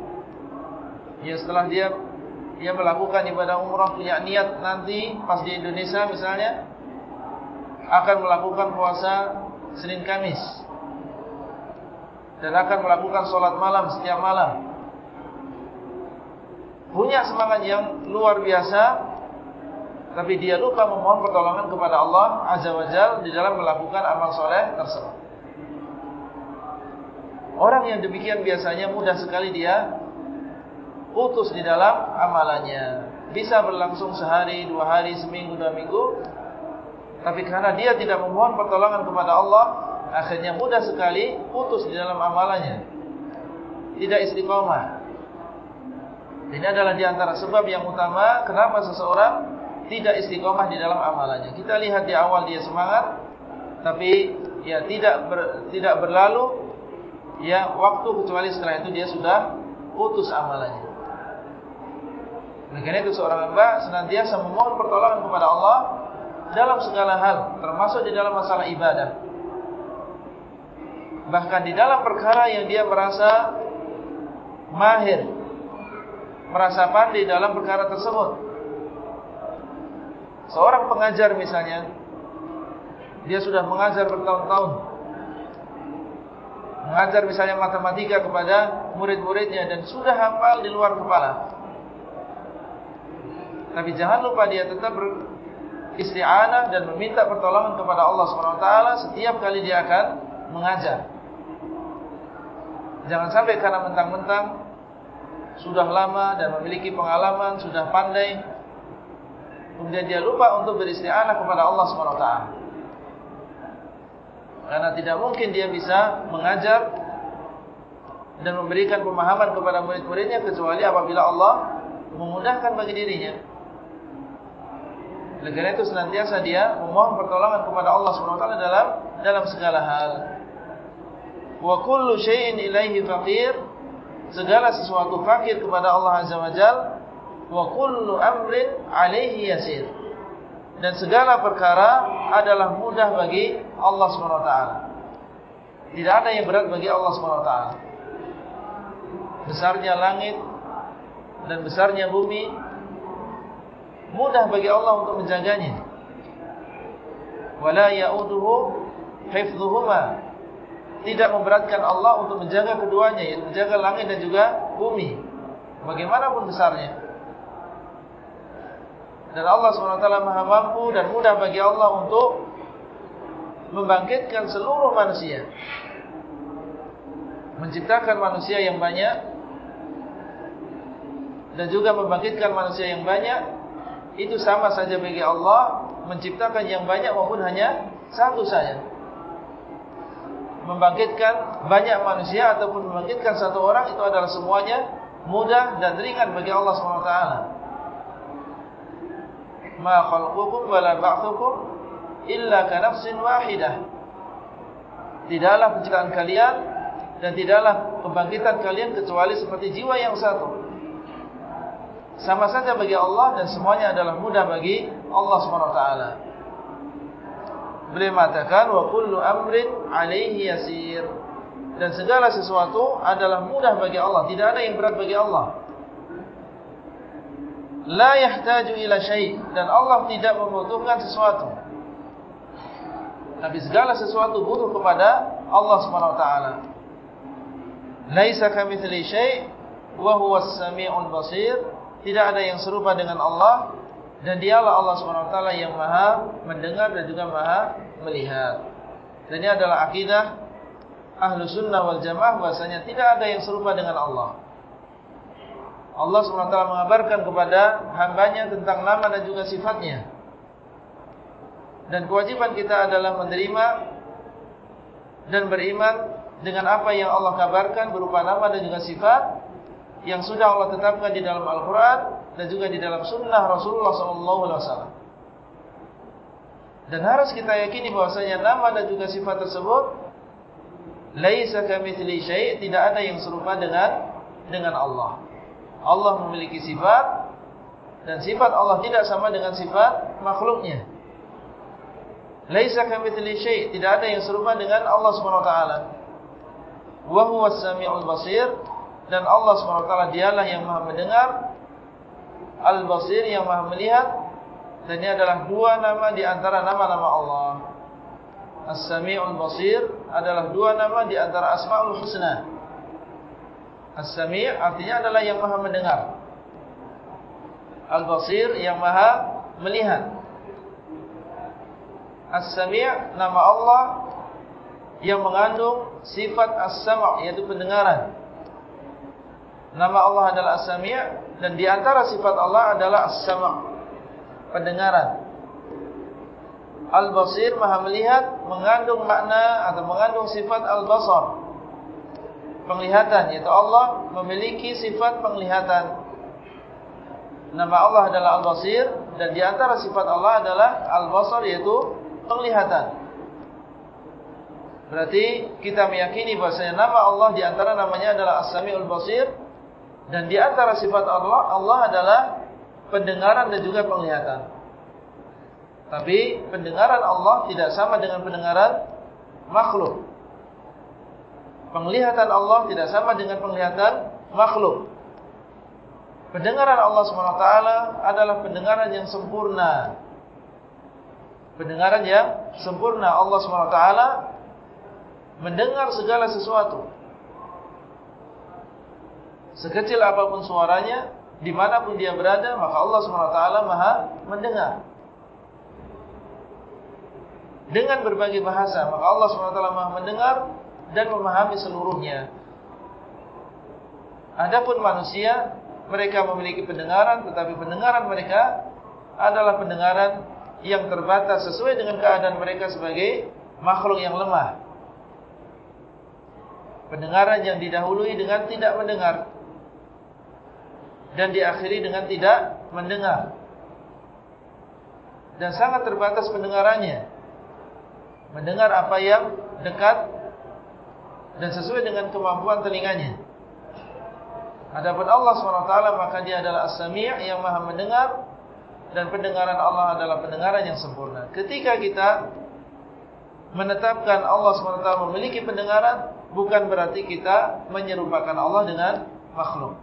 Ya setelah dia Dia melakukan ibadah umrah Punya niat nanti pas di Indonesia misalnya Akan melakukan puasa Senin Kamis Dan akan melakukan sholat malam Setiap malam Punya semangat yang luar biasa Tapi dia lupa memohon pertolongan kepada Allah Azza wa Jal Di dalam melakukan amal soleh tersebut Orang yang demikian biasanya mudah sekali dia putus di dalam amalannya. Bisa berlangsung sehari, dua hari, seminggu, dua minggu. Tapi karena dia tidak memohon pertolongan kepada Allah, akhirnya mudah sekali putus di dalam amalannya. Tidak istiqomah. Ini adalah di antara sebab yang utama kenapa seseorang tidak istiqomah di dalam amalannya. Kita lihat di awal dia semangat, tapi ya tidak ber, tidak berlalu ya waktu kecuali setelah itu dia sudah putus amalannya. Maka itu seorang hamba senantiasa memohon pertolongan kepada Allah dalam segala hal, termasuk di dalam masalah ibadah. Bahkan di dalam perkara yang dia merasa mahir, merasa pandai dalam perkara tersebut. Seorang pengajar misalnya, dia sudah mengajar bertahun-tahun, mengajar misalnya matematika kepada murid-muridnya dan sudah hafal di luar kepala. Tapi jangan lupa dia tetap beristi'anah dan meminta pertolongan kepada Allah SWT setiap kali dia akan mengajar. Jangan sampai karena mentang-mentang sudah lama dan memiliki pengalaman, sudah pandai, kemudian dia lupa untuk beristi'anah kepada Allah SWT. Karena tidak mungkin dia bisa mengajar dan memberikan pemahaman kepada murid-muridnya kecuali apabila Allah memudahkan bagi dirinya. Karena itu senantiasa dia memohon pertolongan kepada Allah SWT dalam dalam segala hal. Wa kullu syai'in ilaihi faqir. Segala sesuatu fakir kepada Allah Azza wa Jalla. Wa kullu amrin alaihi yasir dan segala perkara adalah mudah bagi Allah SWT. Tidak ada yang berat bagi Allah SWT. Besarnya langit dan besarnya bumi mudah bagi Allah untuk menjaganya. Wala ya'uduhu hifdhuhuma. Tidak memberatkan Allah untuk menjaga keduanya, menjaga langit dan juga bumi. Bagaimanapun besarnya. Dan Allah SWT maha mampu dan mudah bagi Allah untuk membangkitkan seluruh manusia. Menciptakan manusia yang banyak. Dan juga membangkitkan manusia yang banyak. Itu sama saja bagi Allah. Menciptakan yang banyak maupun hanya satu saja. Membangkitkan banyak manusia ataupun membangkitkan satu orang. Itu adalah semuanya mudah dan ringan bagi Allah SWT ma khalqukum wala ba'thukum illa ka nafsin wahidah. Tidaklah penciptaan kalian dan tidaklah kebangkitan kalian kecuali seperti jiwa yang satu. Sama saja bagi Allah dan semuanya adalah mudah bagi Allah SWT. Beliau mengatakan wa kullu amrin alaihi yasir. Dan segala sesuatu adalah mudah bagi Allah, tidak ada yang berat bagi Allah. La yahtaju ila syai' dan Allah tidak membutuhkan sesuatu. Tapi segala sesuatu butuh kepada Allah SWT. Laisa kamitsli syai' wa huwas samiul basir tidak ada yang serupa dengan Allah dan dialah Allah SWT yang maha mendengar dan juga maha melihat. Dan ini adalah akidah ahlu sunnah wal jamaah bahasanya tidak ada yang serupa dengan Allah. Allah SWT mengabarkan kepada hambanya tentang nama dan juga sifatnya. Dan kewajiban kita adalah menerima dan beriman dengan apa yang Allah kabarkan berupa nama dan juga sifat yang sudah Allah tetapkan di dalam Al-Quran dan juga di dalam Sunnah Rasulullah SAW. Dan harus kita yakini bahwasanya nama dan juga sifat tersebut laisa kamitsli syai' tidak ada yang serupa dengan dengan Allah. Allah memiliki sifat dan sifat Allah tidak sama dengan sifat makhluknya. Laisa kamitsli syai' tidak ada yang serupa dengan Allah Subhanahu wa taala. Wa huwas samiul basir dan Allah SWT dialah yang maha mendengar Al-Basir yang maha melihat Dan ini adalah dua nama di antara nama-nama Allah As-Sami'ul Basir adalah dua nama di antara Asma'ul Husna As-Sami' artinya adalah yang maha mendengar Al-Basir yang maha melihat As-Sami' nama Allah yang mengandung sifat As-Sam' yaitu pendengaran Nama Allah adalah As-Sami' dan di antara sifat Allah adalah As-Sam' pendengaran. Al-Basir Maha melihat mengandung makna atau mengandung sifat Al-Basar. Penglihatan yaitu Allah memiliki sifat penglihatan. Nama Allah adalah Al-Basir dan di antara sifat Allah adalah Al-Basar yaitu penglihatan. Berarti kita meyakini bahasanya nama Allah di antara namanya adalah As-Sami'ul Basir dan di antara sifat Allah, Allah adalah pendengaran dan juga penglihatan. Tapi pendengaran Allah tidak sama dengan pendengaran makhluk. Penglihatan Allah tidak sama dengan penglihatan makhluk. Pendengaran Allah SWT adalah pendengaran yang sempurna. Pendengaran yang sempurna Allah SWT mendengar segala sesuatu. Sekecil apapun suaranya, dimanapun dia berada, maka Allah SWT maha mendengar. Dengan berbagai bahasa, maka Allah SWT maha mendengar dan memahami seluruhnya. Adapun manusia, mereka memiliki pendengaran, tetapi pendengaran mereka adalah pendengaran yang terbatas sesuai dengan keadaan mereka sebagai makhluk yang lemah. Pendengaran yang didahului dengan tidak mendengar dan diakhiri dengan tidak mendengar. Dan sangat terbatas pendengarannya. Mendengar apa yang dekat dan sesuai dengan kemampuan telinganya. Adapun Allah SWT maka dia adalah As-Sami' yang maha mendengar dan pendengaran Allah adalah pendengaran yang sempurna. Ketika kita menetapkan Allah SWT memiliki pendengaran, bukan berarti kita menyerupakan Allah dengan makhluk.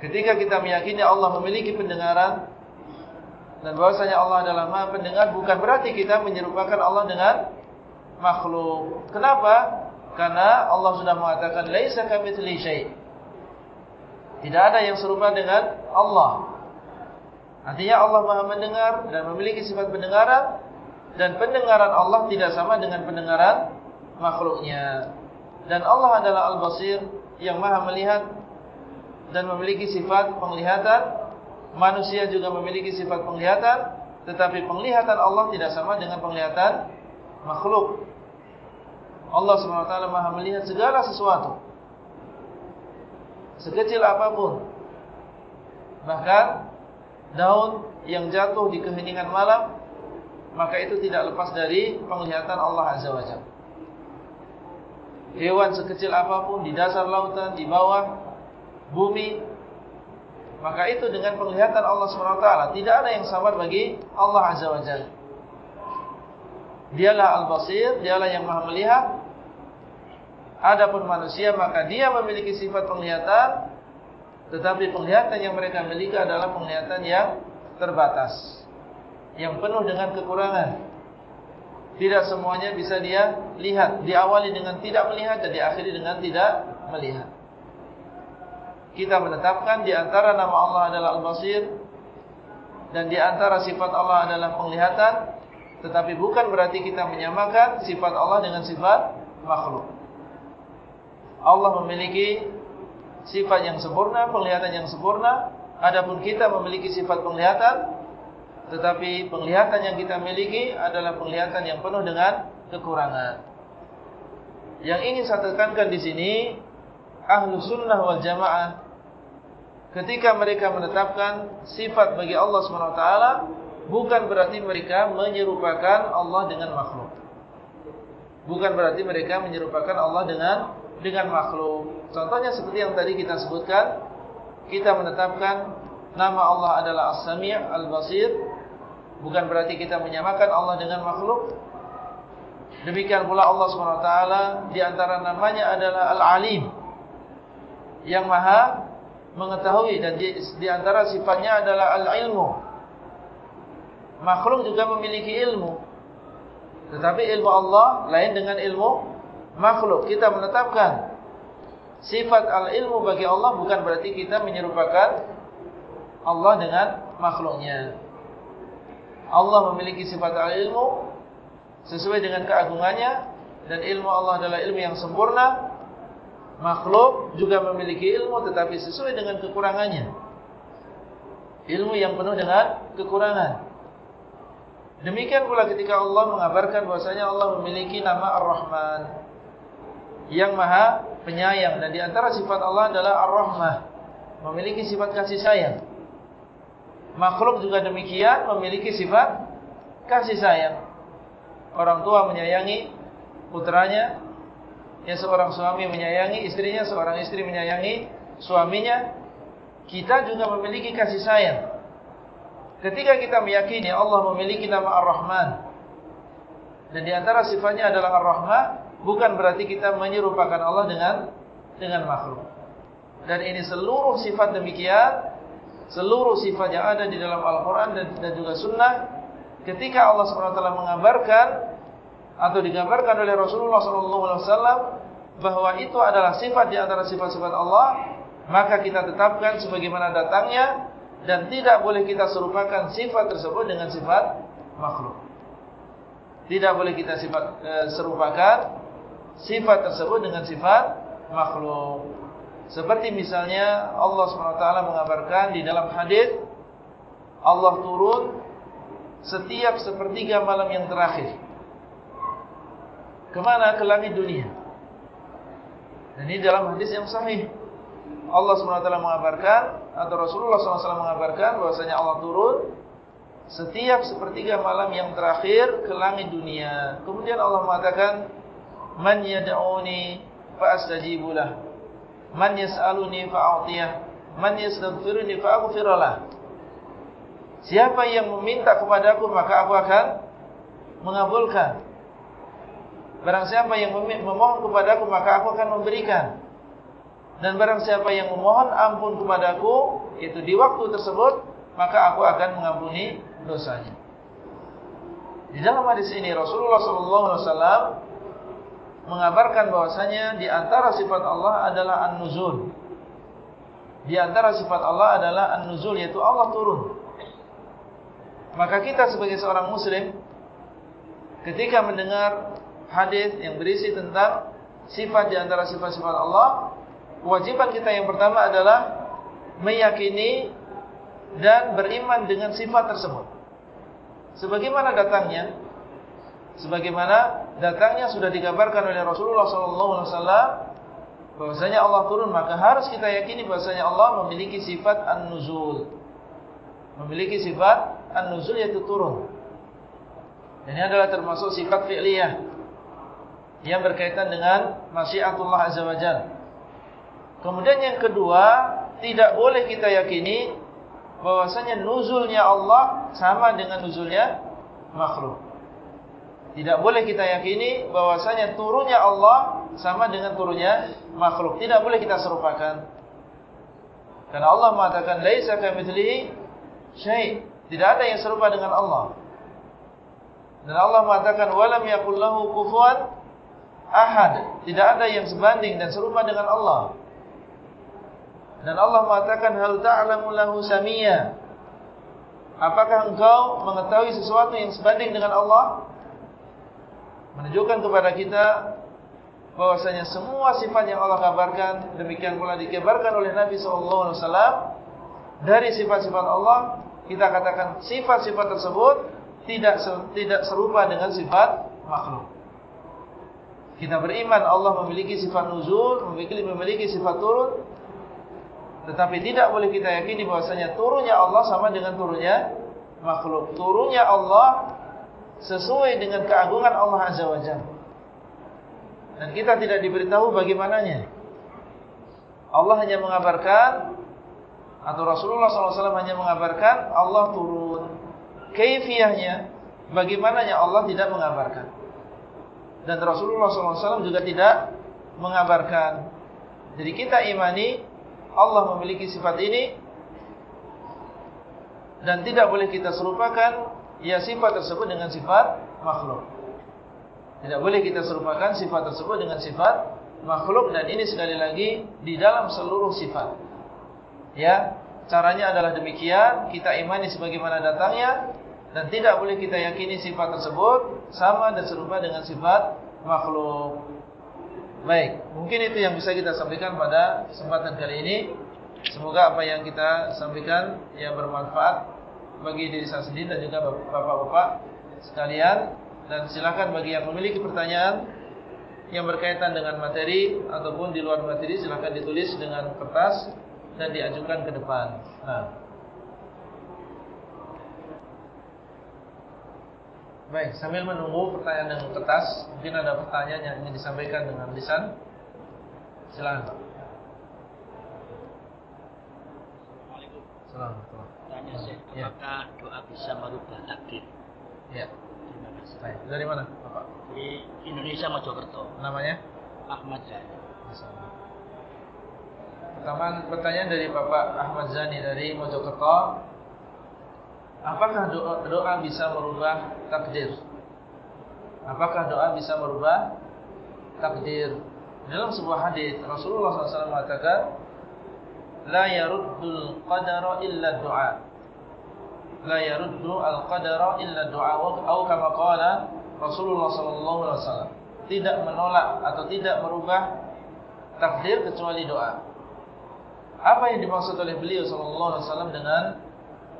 Ketika kita meyakini Allah memiliki pendengaran dan bahwasanya Allah adalah Maha Pendengar bukan berarti kita menyerupakan Allah dengan makhluk. Kenapa? Karena Allah sudah mengatakan laisa kamitsli syai'. Tidak ada yang serupa dengan Allah. Artinya Allah Maha mendengar dan memiliki sifat pendengaran dan pendengaran Allah tidak sama dengan pendengaran makhluknya. Dan Allah adalah Al-Basir yang Maha melihat dan memiliki sifat penglihatan manusia juga memiliki sifat penglihatan tetapi penglihatan Allah tidak sama dengan penglihatan makhluk Allah SWT maha melihat segala sesuatu sekecil apapun bahkan daun yang jatuh di keheningan malam maka itu tidak lepas dari penglihatan Allah Azza wa Jalla hewan sekecil apapun di dasar lautan, di bawah bumi, maka itu dengan penglihatan Allah SWT tidak ada yang samar bagi Allah Azza wa Jalla. Dialah Al-Basir, dialah yang maha melihat. Adapun manusia maka dia memiliki sifat penglihatan, tetapi penglihatan yang mereka miliki adalah penglihatan yang terbatas, yang penuh dengan kekurangan. Tidak semuanya bisa dia lihat. Diawali dengan tidak melihat dan diakhiri dengan tidak melihat. Kita menetapkan di antara nama Allah adalah Al-Basir. Dan di antara sifat Allah adalah penglihatan. Tetapi bukan berarti kita menyamakan sifat Allah dengan sifat makhluk. Allah memiliki sifat yang sempurna, penglihatan yang sempurna. Adapun kita memiliki sifat penglihatan tetapi penglihatan yang kita miliki adalah penglihatan yang penuh dengan kekurangan. Yang ingin saya tekankan di sini, ahlu sunnah wal jamaah, ketika mereka menetapkan sifat bagi Allah SWT, bukan berarti mereka menyerupakan Allah dengan makhluk. Bukan berarti mereka menyerupakan Allah dengan dengan makhluk. Contohnya seperti yang tadi kita sebutkan, kita menetapkan nama Allah adalah As-Sami' Al-Basir, Bukan berarti kita menyamakan Allah dengan makhluk. Demikian pula Allah SWT di antara namanya adalah Al-Alim. Yang maha mengetahui dan di, di antara sifatnya adalah Al-Ilmu. Makhluk juga memiliki ilmu. Tetapi ilmu Allah lain dengan ilmu makhluk. Kita menetapkan sifat Al-Ilmu bagi Allah bukan berarti kita menyerupakan Allah dengan makhluknya. Allah memiliki sifat al-ilmu sesuai dengan keagungannya dan ilmu Allah adalah ilmu yang sempurna. Makhluk juga memiliki ilmu tetapi sesuai dengan kekurangannya. Ilmu yang penuh dengan kekurangan. Demikian pula ketika Allah mengabarkan bahwasanya Allah memiliki nama Ar-Rahman yang Maha Penyayang dan di antara sifat Allah adalah Ar-Rahmah, memiliki sifat kasih sayang. Makhluk juga demikian memiliki sifat kasih sayang. Orang tua menyayangi putranya, ya seorang suami menyayangi istrinya, seorang istri menyayangi suaminya. Kita juga memiliki kasih sayang. Ketika kita meyakini Allah memiliki nama Ar-Rahman dan di antara sifatnya adalah Ar-Rahman, bukan berarti kita menyerupakan Allah dengan dengan makhluk. Dan ini seluruh sifat demikian seluruh sifat yang ada di dalam Al-Quran dan, dan juga Sunnah, ketika Allah SWT mengabarkan atau digambarkan oleh Rasulullah SAW bahwa itu adalah sifat di antara sifat-sifat Allah, maka kita tetapkan sebagaimana datangnya dan tidak boleh kita serupakan sifat tersebut dengan sifat makhluk. Tidak boleh kita sifat e, serupakan sifat tersebut dengan sifat makhluk. Seperti misalnya Allah SWT mengabarkan di dalam hadis Allah turun setiap sepertiga malam yang terakhir. Kemana? Ke langit dunia. Dan ini dalam hadis yang sahih. Allah SWT mengabarkan atau Rasulullah SAW mengabarkan bahwasanya Allah turun setiap sepertiga malam yang terakhir ke langit dunia. Kemudian Allah mengatakan, "Man yad'uni fa astajibu lahu." Man yas'aluni fa'atiyah. Man yastaghfiruni fa'aghfiralah. Siapa yang meminta kepada aku Maka aku akan Mengabulkan. Barang siapa yang memohon kepada aku Maka aku akan memberikan. Dan barang siapa yang memohon ampun kepada aku Itu di waktu tersebut Maka aku akan mengampuni dosanya. Di dalam hadis ini Rasulullah SAW mengabarkan bahwasanya di antara sifat Allah adalah an-nuzul. Di antara sifat Allah adalah an-nuzul yaitu Allah turun. Maka kita sebagai seorang muslim ketika mendengar hadis yang berisi tentang sifat di antara sifat-sifat Allah, kewajiban kita yang pertama adalah meyakini dan beriman dengan sifat tersebut. Sebagaimana datangnya sebagaimana datangnya sudah digambarkan oleh Rasulullah SAW bahwasanya Allah turun maka harus kita yakini bahwasanya Allah memiliki sifat an-nuzul memiliki sifat an-nuzul yaitu turun ini adalah termasuk sifat fi'liyah yang berkaitan dengan masyiatullah azza wajalla. Kemudian yang kedua, tidak boleh kita yakini bahwasanya nuzulnya Allah sama dengan nuzulnya makhluk. Tidak boleh kita yakini bahwasanya turunnya Allah sama dengan turunnya makhluk. Tidak boleh kita serupakan. Karena Allah mengatakan laisa kamitslihi syai'. Tidak ada yang serupa dengan Allah. Dan Allah mengatakan walam yakul lahu kufuwan ahad. Tidak ada yang sebanding dan serupa dengan Allah. Dan Allah mengatakan hal ta'lamu lahu samia. Apakah engkau mengetahui sesuatu yang sebanding dengan Allah? Menunjukkan kepada kita bahwasanya semua sifat yang Allah kabarkan demikian pula dikabarkan oleh Nabi sallallahu alaihi wasallam dari sifat-sifat Allah kita katakan sifat-sifat tersebut tidak tidak serupa dengan sifat makhluk. Kita beriman Allah memiliki sifat nuzul, memiliki memiliki sifat turun. Tetapi tidak boleh kita yakini bahwasanya turunnya Allah sama dengan turunnya makhluk. Turunnya Allah sesuai dengan keagungan Allah Azza wa Jalla. Dan kita tidak diberitahu bagaimananya. Allah hanya mengabarkan atau Rasulullah SAW hanya mengabarkan Allah turun. Kaifiahnya bagaimananya Allah tidak mengabarkan. Dan Rasulullah SAW juga tidak mengabarkan. Jadi kita imani Allah memiliki sifat ini dan tidak boleh kita serupakan ya sifat tersebut dengan sifat makhluk. Tidak boleh kita serupakan sifat tersebut dengan sifat makhluk dan ini sekali lagi di dalam seluruh sifat. Ya, caranya adalah demikian, kita imani sebagaimana datangnya dan tidak boleh kita yakini sifat tersebut sama dan serupa dengan sifat makhluk. Baik, mungkin itu yang bisa kita sampaikan pada kesempatan kali ini. Semoga apa yang kita sampaikan yang bermanfaat bagi diri saya sendiri dan juga bapak-bapak sekalian dan silakan bagi yang memiliki pertanyaan yang berkaitan dengan materi ataupun di luar materi silakan ditulis dengan kertas dan diajukan ke depan. Nah. Baik, sambil menunggu pertanyaan dengan kertas, mungkin ada pertanyaan yang ingin disampaikan dengan lisan. Silakan. Assalamualaikum tanya saya, ya. apakah doa bisa merubah takdir? Ya. Terima kasih. Baik. Dari mana, Bapak? Di Indonesia Mojokerto. Namanya? Ahmad Zani. Pertama pertanyaan dari Bapak Ahmad Zani dari Mojokerto. Apakah doa, doa bisa merubah takdir? Apakah doa bisa merubah takdir? Dalam sebuah hadis Rasulullah SAW mengatakan, la yaruddul qadara illa du'a la yaruddu al qadara illa du'a atau kama qala Rasulullah sallallahu alaihi wasallam. Tidak menolak atau tidak merubah takdir kecuali doa. Apa yang dimaksud oleh beliau sallallahu alaihi wasallam dengan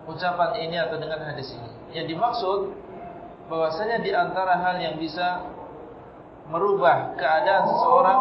ucapan ini atau dengan hadis ini? Yang dimaksud bahwasanya di antara hal yang bisa merubah keadaan seseorang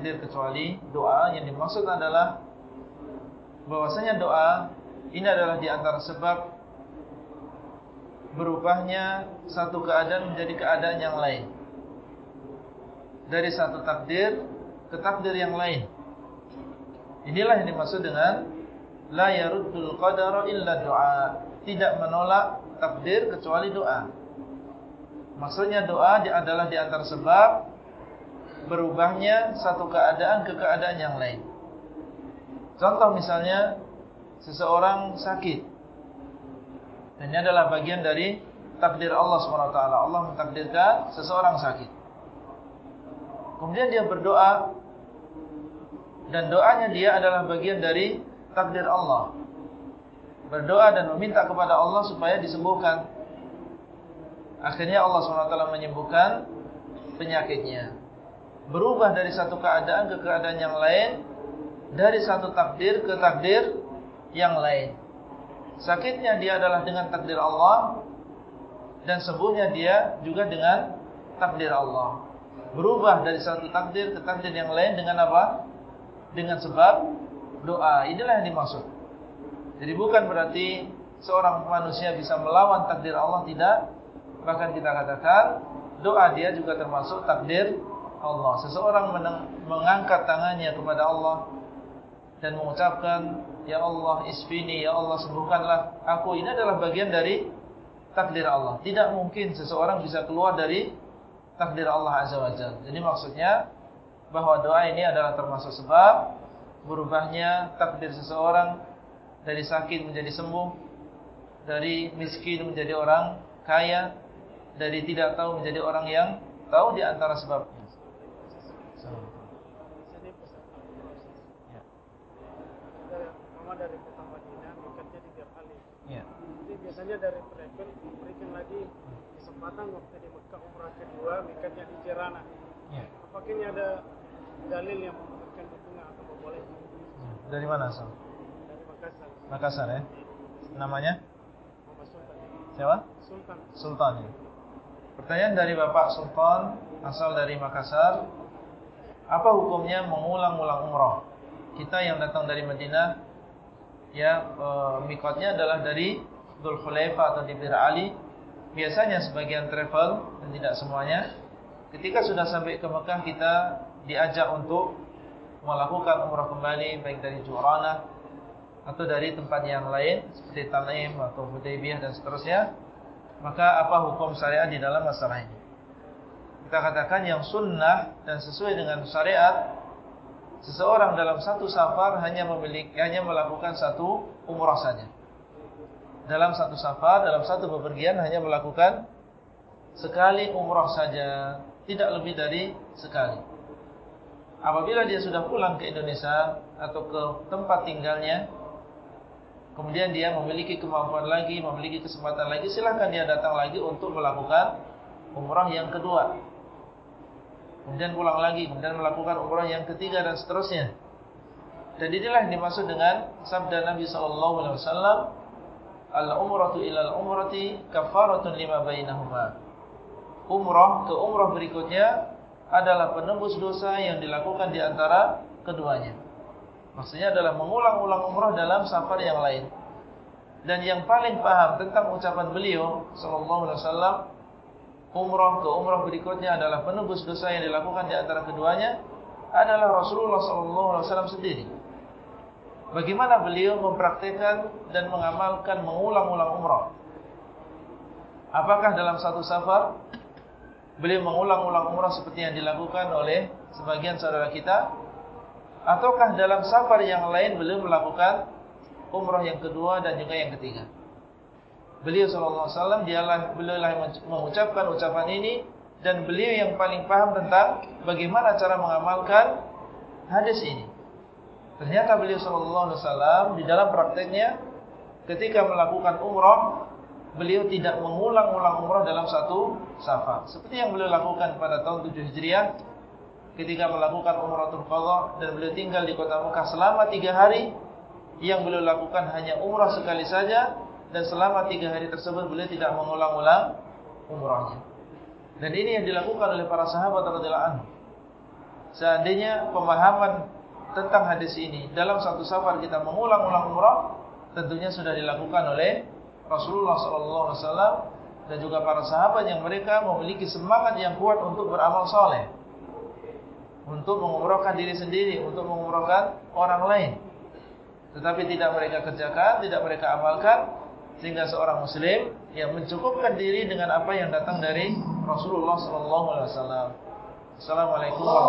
takdir kecuali doa yang dimaksud adalah bahwasanya doa ini adalah di antara sebab berubahnya satu keadaan menjadi keadaan yang lain. Dari satu takdir ke takdir yang lain. Inilah yang dimaksud dengan la yaruddul qadara illa doa. Tidak menolak takdir kecuali doa. Maksudnya doa adalah di antara sebab berubahnya satu keadaan ke keadaan yang lain. Contoh misalnya seseorang sakit. Dan ini adalah bagian dari takdir Allah SWT. Allah mentakdirkan seseorang sakit. Kemudian dia berdoa. Dan doanya dia adalah bagian dari takdir Allah. Berdoa dan meminta kepada Allah supaya disembuhkan. Akhirnya Allah SWT menyembuhkan penyakitnya. Berubah dari satu keadaan ke keadaan yang lain. Dari satu takdir ke takdir yang lain. Sakitnya dia adalah dengan takdir Allah dan sembuhnya dia juga dengan takdir Allah. Berubah dari satu takdir ke takdir yang lain dengan apa? Dengan sebab doa. Inilah yang dimaksud. Jadi bukan berarti seorang manusia bisa melawan takdir Allah tidak. Bahkan kita katakan doa dia juga termasuk takdir Allah. Seseorang mengangkat tangannya kepada Allah dan mengucapkan Ya Allah isfini Ya Allah sembuhkanlah aku. Ini adalah bagian dari takdir Allah. Tidak mungkin seseorang bisa keluar dari takdir Allah Azza wa Jal. Jadi maksudnya Bahawa doa ini adalah termasuk sebab Berubahnya takdir seseorang Dari sakit menjadi sembuh Dari miskin menjadi orang kaya Dari tidak tahu menjadi orang yang Tahu di antara sebabnya dari kota Madinah mikatnya tiga kali. Ya. Jadi biasanya dari travel berikan lagi kesempatan waktu di Mekah umrah kedua mikatnya di Jirana. Ya. Apakah ini ada dalil yang memberikan dukungan atau boleh? Ya. Dari mana asal? Dari Makassar. Makassar ya. Namanya? Muhammad Sultan. Siapa? Sultan. Sultan ya. Pertanyaan dari Bapak Sultan asal dari Makassar. Apa hukumnya mengulang-ulang umrah? Kita yang datang dari Madinah ya e, mikotnya adalah dari Dhul Khulaifah atau di Bir Ali. Biasanya sebagian travel dan tidak semuanya. Ketika sudah sampai ke Mekah kita diajak untuk melakukan umrah kembali baik dari Jurana atau dari tempat yang lain seperti Tanim atau Hudaybiyah dan seterusnya. Maka apa hukum syariat di dalam masalah ini? Kita katakan yang sunnah dan sesuai dengan syariat seseorang dalam satu safar hanya memiliki hanya melakukan satu umrah saja. Dalam satu safar, dalam satu bepergian hanya melakukan sekali umrah saja, tidak lebih dari sekali. Apabila dia sudah pulang ke Indonesia atau ke tempat tinggalnya, kemudian dia memiliki kemampuan lagi, memiliki kesempatan lagi, silakan dia datang lagi untuk melakukan umrah yang kedua kemudian pulang lagi, kemudian melakukan umrah yang ketiga dan seterusnya. Dan inilah yang dimaksud dengan sabda Nabi wasallam, "Al-umratu ila al-umrati kafaratun lima bainahuma." Umrah ke umrah berikutnya adalah penembus dosa yang dilakukan di antara keduanya. Maksudnya adalah mengulang-ulang umrah dalam safar yang lain. Dan yang paling paham tentang ucapan beliau sallallahu alaihi wasallam umrah ke umrah berikutnya adalah penebus dosa yang dilakukan di antara keduanya adalah Rasulullah SAW sendiri. Bagaimana beliau mempraktikkan dan mengamalkan mengulang-ulang umrah? Apakah dalam satu safar beliau mengulang-ulang umrah seperti yang dilakukan oleh sebagian saudara kita? Ataukah dalam safar yang lain beliau melakukan umrah yang kedua dan juga yang ketiga? Beliau SAW dialah beliau yang mengucapkan ucapan ini dan beliau yang paling paham tentang bagaimana cara mengamalkan hadis ini. Ternyata beliau SAW di dalam prakteknya ketika melakukan umrah beliau tidak mengulang-ulang umrah dalam satu safar. Seperti yang beliau lakukan pada tahun 7 Hijriah ketika melakukan umratul qadha dan beliau tinggal di kota Mekah selama tiga hari yang beliau lakukan hanya umrah sekali saja dan selama tiga hari tersebut beliau tidak mengulang-ulang umrahnya. Dan ini yang dilakukan oleh para sahabat radhiyallahu anhu. Seandainya pemahaman tentang hadis ini dalam satu safar kita mengulang-ulang umrah, tentunya sudah dilakukan oleh Rasulullah sallallahu alaihi wasallam dan juga para sahabat yang mereka memiliki semangat yang kuat untuk beramal soleh. Untuk mengumrahkan diri sendiri, untuk mengumrahkan orang lain. Tetapi tidak mereka kerjakan, tidak mereka amalkan. Sehingga seorang muslim yang mencukupkan diri dengan apa yang datang dari Rasulullah SAW. Assalamualaikum warahmatullahi wabarakatuh.